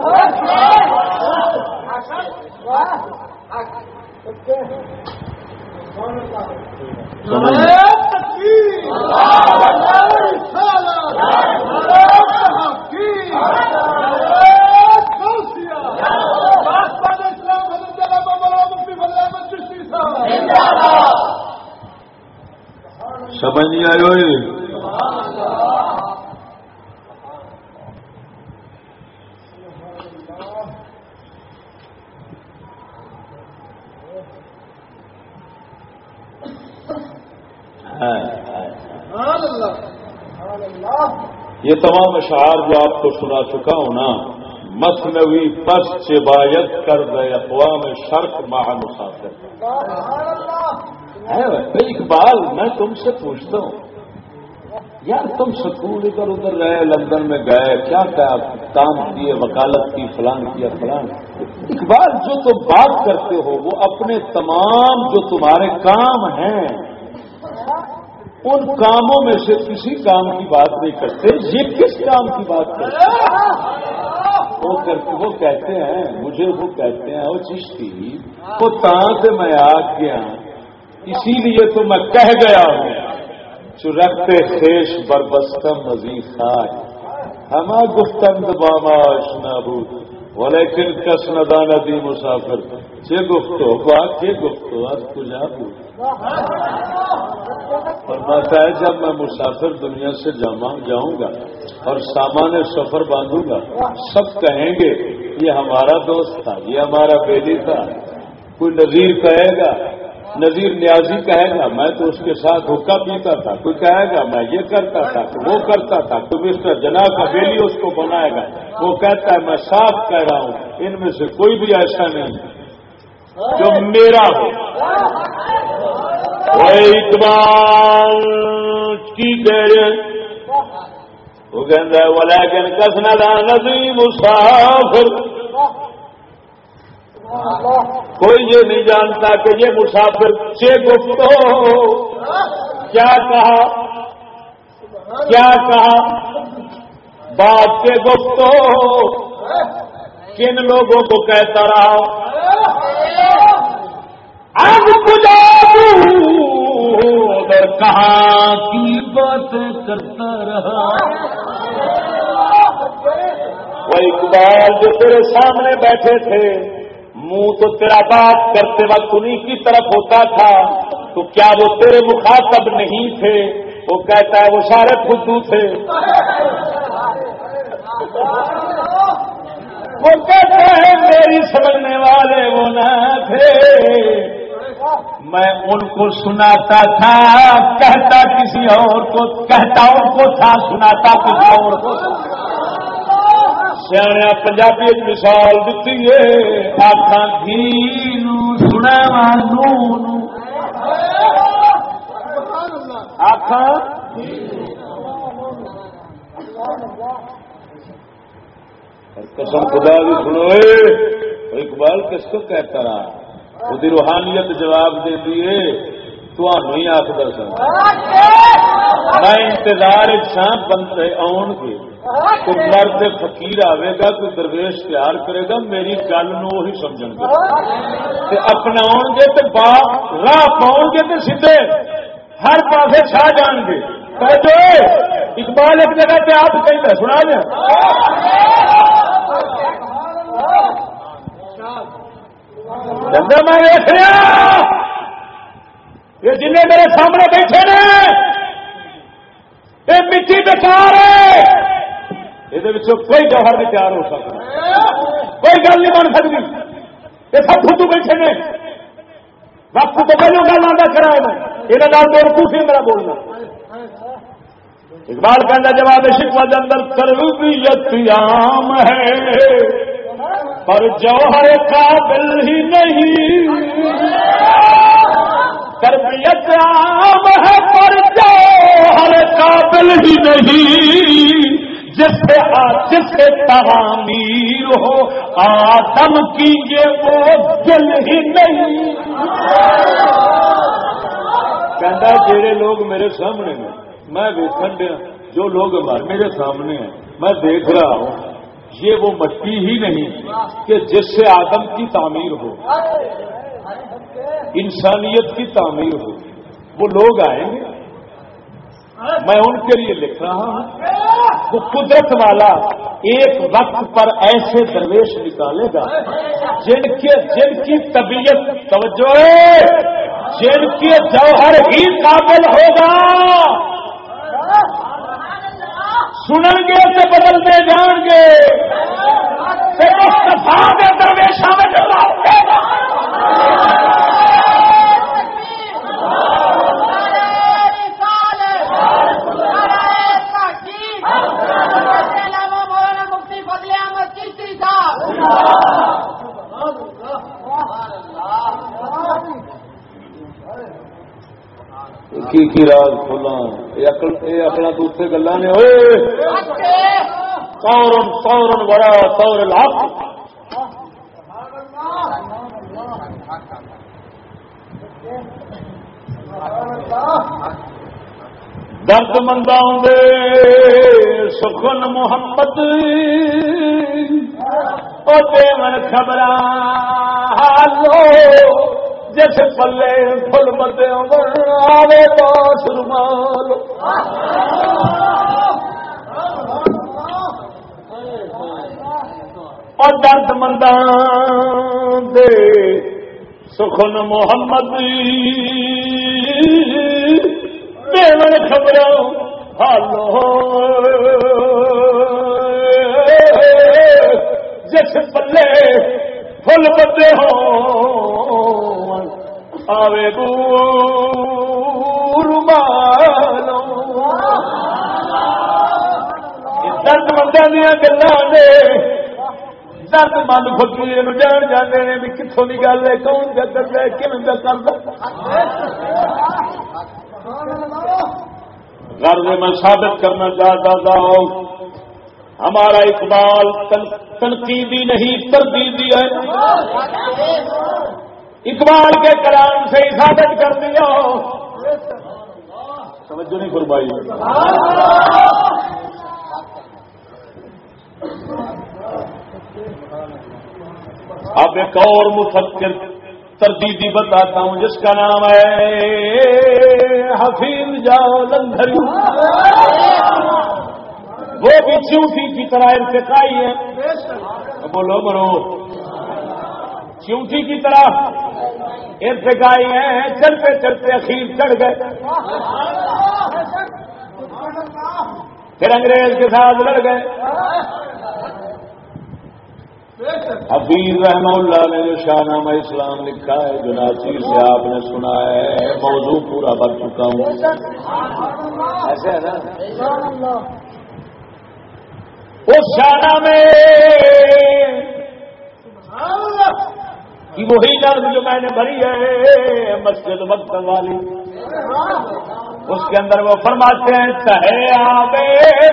S1: سمجھ نہیں آئی ہوئی؟ یہ تمام اشعار جو آپ کو سنا چکا ہوں نا مصنوی پس سے باعت کر دے اقوام شرک ماہ مسافر۔ اقبال میں تم سے پوچھتا ہوں۔ یار تم سکول ادھر ادھر رہے لندن میں گئے کیا کیا کام کیے وکالت کی فلان کیا فلان۔ اقبال جو تم بات کرتے ہو وہ اپنے تمام جو تمہارے کام ہیں ان کاموں میں سے کسی کام کی بات نہیں کرتے، یہ کس کام کی بات کرتے وہ کرتے، وہ کہتے ہیں، مجھے وہ کہتے ہیں، وہ چشتی وہ سے میں آ گیا، اسی لیے تو میں کہہ گیا ہوں۔ جو رکھتے خیش بربستم مزید خاص ہما گفتم باماش نابود ولیکن کس ندانہ دی مسافر۔ چھ گفتو بات چھ گفتو آج کجا بود؟ فرماتا ہے، جب میں مسافر دنیا سے جاؤں گا اور سامان سفر باندھوں گا، سب کہیں گے، یہ ہمارا دوست تھا، یہ ہمارا بیلی تھا، کوئی نظیر کہے گا نظیر نیازی کہے گا، میں تو اس کے ساتھ حکا پیتا تھا، کوئی کہے گا، میں یہ کرتا تھا وہ کرتا تھا تو مسٹر جنا کا بیلی اس کو بنائے گا، وہ کہتا ہے، میں صاف کہہ رہا ہوں، ان میں سے کوئی بھی ایسا نہیں، جو میرا ہو اقبال کی کہہ وہ کہہ ولیکن کسنا نظیم مسافر کوئی یہ نہیں جانتا کہ یہ مسافر سے گفتو کیا کہا؟ کیا کہا؟ بات کے گفتو کن لوگوں کو کہتا رہا؟ اب اگر کہاں کی بات کرتا رہا۔ وہ اقبال جو تیرے سامنے بیٹھے تھے۔ منہ تو تیرا بات کرتے وقت انہیں کی طرف ہوتا تھا۔ تو کیا وہ تیرے مخاطب نہیں تھے؟ وہ کہتا ہے وہ سارے خدو تھے۔ وہ کہتے ہیں میری سمجھنے والے وہ نہ تھے۔ میں ان کو سناتا تھا، کہتا کسی اور کو، کہتا ان کو تھا، سناتا کسی اور کو سیا پنجابی مثال دیتی ہے آخان گھی سنا قسم خدا بھی سنو اقبال کس کو کہتا رہا وہ روحانیت جواب دے دیے تو ہی آخر سن میں انتظار سان بندے آن گے تو مرد فقیر آئے گا کوئی درویش تیار کرے گا میری گل نو ہی سمجھ گے اپنا گے تو راہ پاؤ گے تو سیدے ہر پاس چھا جان گے اقبال ایک جگہ پہ آپ کہیں سنا دیں میں دیکھ رہا یہ جن میرے سامنے بیٹھے نے، یہ مٹی بےکار ہے یہ کوئی گوہر نہیں تیار ہو سکتا۔ کوئی گل نہیں بن سکتی۔ یہ سب خود بیٹھے نے۔ وقت تو پہلو گل آتا کرائے میں۔ یہ دور پوچھے میرا بولنا۔ اقبال کہنا جواب شکوا کے اندر تربیت عام ہے۔ پر جوہر قابل ہی نہیں۔ تربیت عام ہے پر جوہر قابل ہی نہیں۔ جس سے جس سے تعمیر ہو، آدم کی یہ وہ دل ہی نہیں۔ کہتا جڑے لوگ میرے سامنے ہیں۔ میں دیکھن دیا، جو لوگ میرے سامنے ہیں۔ میں دیکھ رہا ہوں۔ یہ وہ مٹی ہی نہیں کہ جس سے آدم کی تعمیر ہو، انسانیت کی تعمیر ہو۔ وہ لوگ آئیں گے۔ میں ان کے لیے لکھ رہا ہوں۔ وہ قدرت والا ایک وقت پر ایسے درویش نکالے گا جن کے، جن کی طبیعت، توجہ، جن کے جوہر ہی قابل ہوگا۔ سنیں گے تو بدلتے جان گے درویشہ میں کی کی راز کھولا یہ اکڑا تو اتنے گلا نے ہوئے تورن تورن بڑا تور لاپ درد منداؤں سخن محمد من خبر جس پلے فل بندے آوے پاس رومال۔ اور درد مندان دے سخن محمد من خبر ہالو جس پلے فل بندے ہو آوے بور درد مندہ دیا گلا نے درد مند فکیر جان جانے نے بھی کتوں کی گل ہے؟ کون کا کرتا ہے کم کا کرتا غرض میں ثابت کرنا چاہتا تھا، ہمارا اقبال تنقیدی نہیں تردیدی ہے۔ اقبال کے کلام سے ثابت کر دیا۔ سمجھو نہیں فرمائی۔ اب ایک اور مفکر تردیدی بتاتا ہوں، جس کا نام ہے حفیظ جاؤ لندھر وہ بھی چونٹی کی طرح ارتقائی ہے۔ بولو برو چونٹی کی طرح ارتقائی ہے چلتے چلتے اخیر چڑھ گئے۔ پھر انگریز کے ساتھ لڑ گئے۔ حفیظ رحم اللہ نے جو شاہ نامہ اسلام لکھا ہے، جو ناصر سے آپ نے سنا ہے، موضوع پورا بن چکا ہوں۔ ایسے ہے نا؟ اس شانہ میں وہی درد جو میں نے بھری ہے، مسجد وقت والی۔ اس کے اندر وہ فرماتے ہیں تہے آبے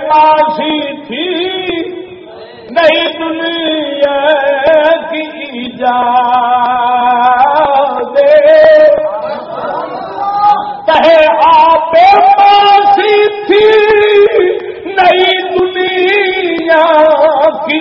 S1: ماسی تھی نہیں دنیا کی جا دے تہے آبے ماسی تھی، نئی دنیا کی